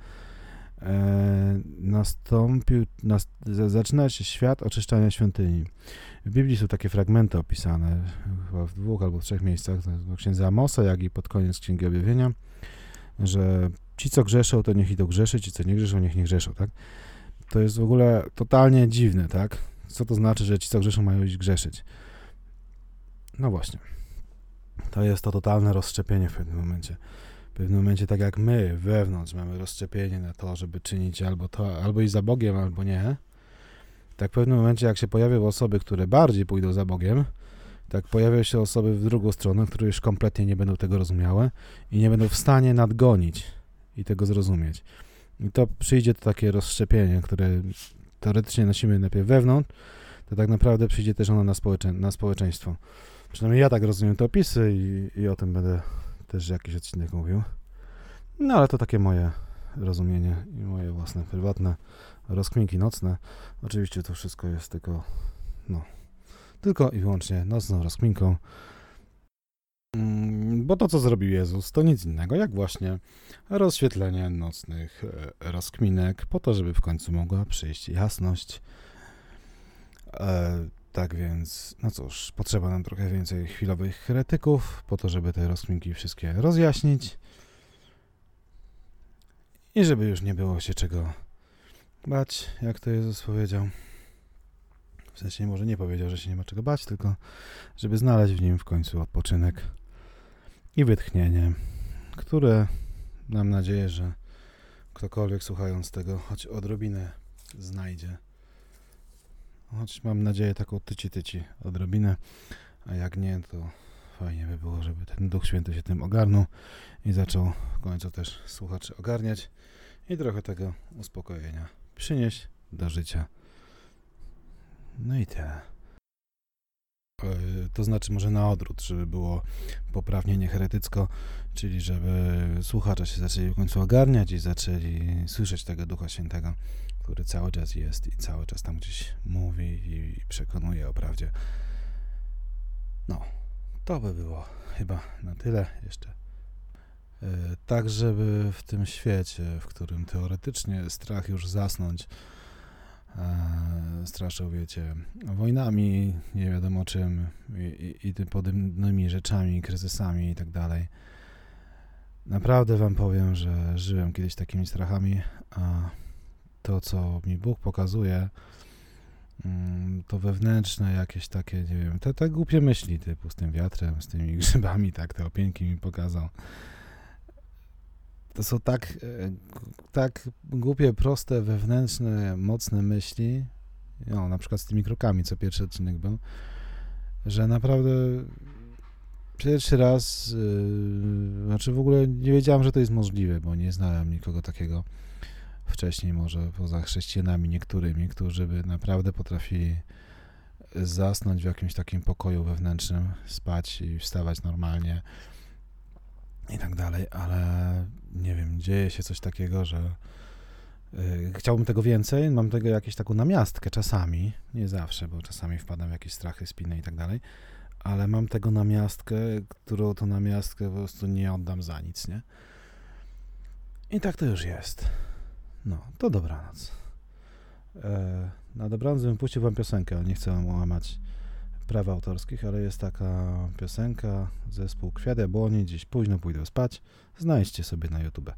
e, nastąpił, nas, zaczyna się świat oczyszczania świątyni. W Biblii są takie fragmenty opisane, chyba w dwóch albo w trzech miejscach, księdza Amosa, jak i pod koniec Księgi Objawienia, że ci, co grzeszą, to niech idą grzeszyć, ci, co nie grzeszą, niech nie grzeszą, tak? To jest w ogóle totalnie dziwne, tak? Co to znaczy, że ci, co grzeszą, mają iść grzeszyć? No właśnie. To jest to totalne rozszczepienie w pewnym momencie. W pewnym momencie, tak jak my wewnątrz mamy rozszczepienie na to, żeby czynić albo to, albo iść za Bogiem, albo nie, tak w pewnym momencie, jak się pojawią osoby, które bardziej pójdą za Bogiem, tak pojawią się osoby w drugą stronę, które już kompletnie nie będą tego rozumiały i nie będą w stanie nadgonić i tego zrozumieć. I to przyjdzie to takie rozszczepienie, które teoretycznie nosimy najpierw wewnątrz, to tak naprawdę przyjdzie też ono na, społecze na społeczeństwo. Przynajmniej ja tak rozumiem te opisy i, i o tym będę też jakiś odcinek mówił. No ale to takie moje rozumienie i moje własne, prywatne rozkminki nocne. Oczywiście to wszystko jest tylko, no, tylko i wyłącznie nocną rozkminką. Mm, bo to, co zrobił Jezus, to nic innego, jak właśnie rozświetlenie nocnych e, rozkminek, po to, żeby w końcu mogła przyjść jasność. E, tak więc, no cóż, potrzeba nam trochę więcej chwilowych heretyków, po to, żeby te rozkminki wszystkie rozjaśnić i żeby już nie było się czego bać, jak to Jezus powiedział. W sensie może nie powiedział, że się nie ma czego bać, tylko żeby znaleźć w nim w końcu odpoczynek i wytchnienie, które mam nadzieję, że ktokolwiek słuchając tego choć odrobinę znajdzie. Choć mam nadzieję taką tyci-tyci odrobinę, a jak nie, to fajnie by było, żeby ten Duch Święty się tym ogarnął i zaczął w końcu też słuchaczy ogarniać i trochę tego uspokojenia przynieść do życia. No i tyle. E, to znaczy może na odwrót, żeby było poprawnie nieheretycko, czyli żeby słuchacze się zaczęli w końcu ogarniać i zaczęli słyszeć tego Ducha Świętego, który cały czas jest i cały czas tam gdzieś mówi i przekonuje o prawdzie. No, to by było chyba na tyle jeszcze. E, tak, żeby w tym świecie, w którym teoretycznie strach już zasnąć, e, straszą, wiecie, wojnami, nie wiadomo czym i, i, i tym podobnymi rzeczami, kryzysami i tak dalej. Naprawdę wam powiem, że żyłem kiedyś takimi strachami, a to, co mi Bóg pokazuje, mm, to wewnętrzne jakieś takie, nie wiem, te, te głupie myśli typu z tym wiatrem, z tymi grzybami, tak, te opieńki mi pokazał to są tak, e, tak głupie, proste, wewnętrzne, mocne myśli, no, na przykład z tymi krokami, co pierwszy odcinek był, że naprawdę pierwszy raz, yy, znaczy w ogóle nie wiedziałem, że to jest możliwe, bo nie znałem nikogo takiego wcześniej, może poza chrześcijanami niektórymi, którzy by naprawdę potrafili zasnąć w jakimś takim pokoju wewnętrznym, spać i wstawać normalnie, i tak dalej, ale nie wiem, dzieje się coś takiego, że yy, chciałbym tego więcej, mam tego jakąś taką namiastkę czasami, nie zawsze, bo czasami wpadam w jakieś strachy, spiny i tak dalej, ale mam tego namiastkę, którą to namiastkę po prostu nie oddam za nic, nie? I tak to już jest. No, to dobranoc. E, na dobranoc bym puścił wam piosenkę, ale nie chcę wam łamać praw autorskich, ale jest taka piosenka, zespół Kwiat Jabłoni, dziś późno pójdę spać, znajdźcie sobie na YouTube.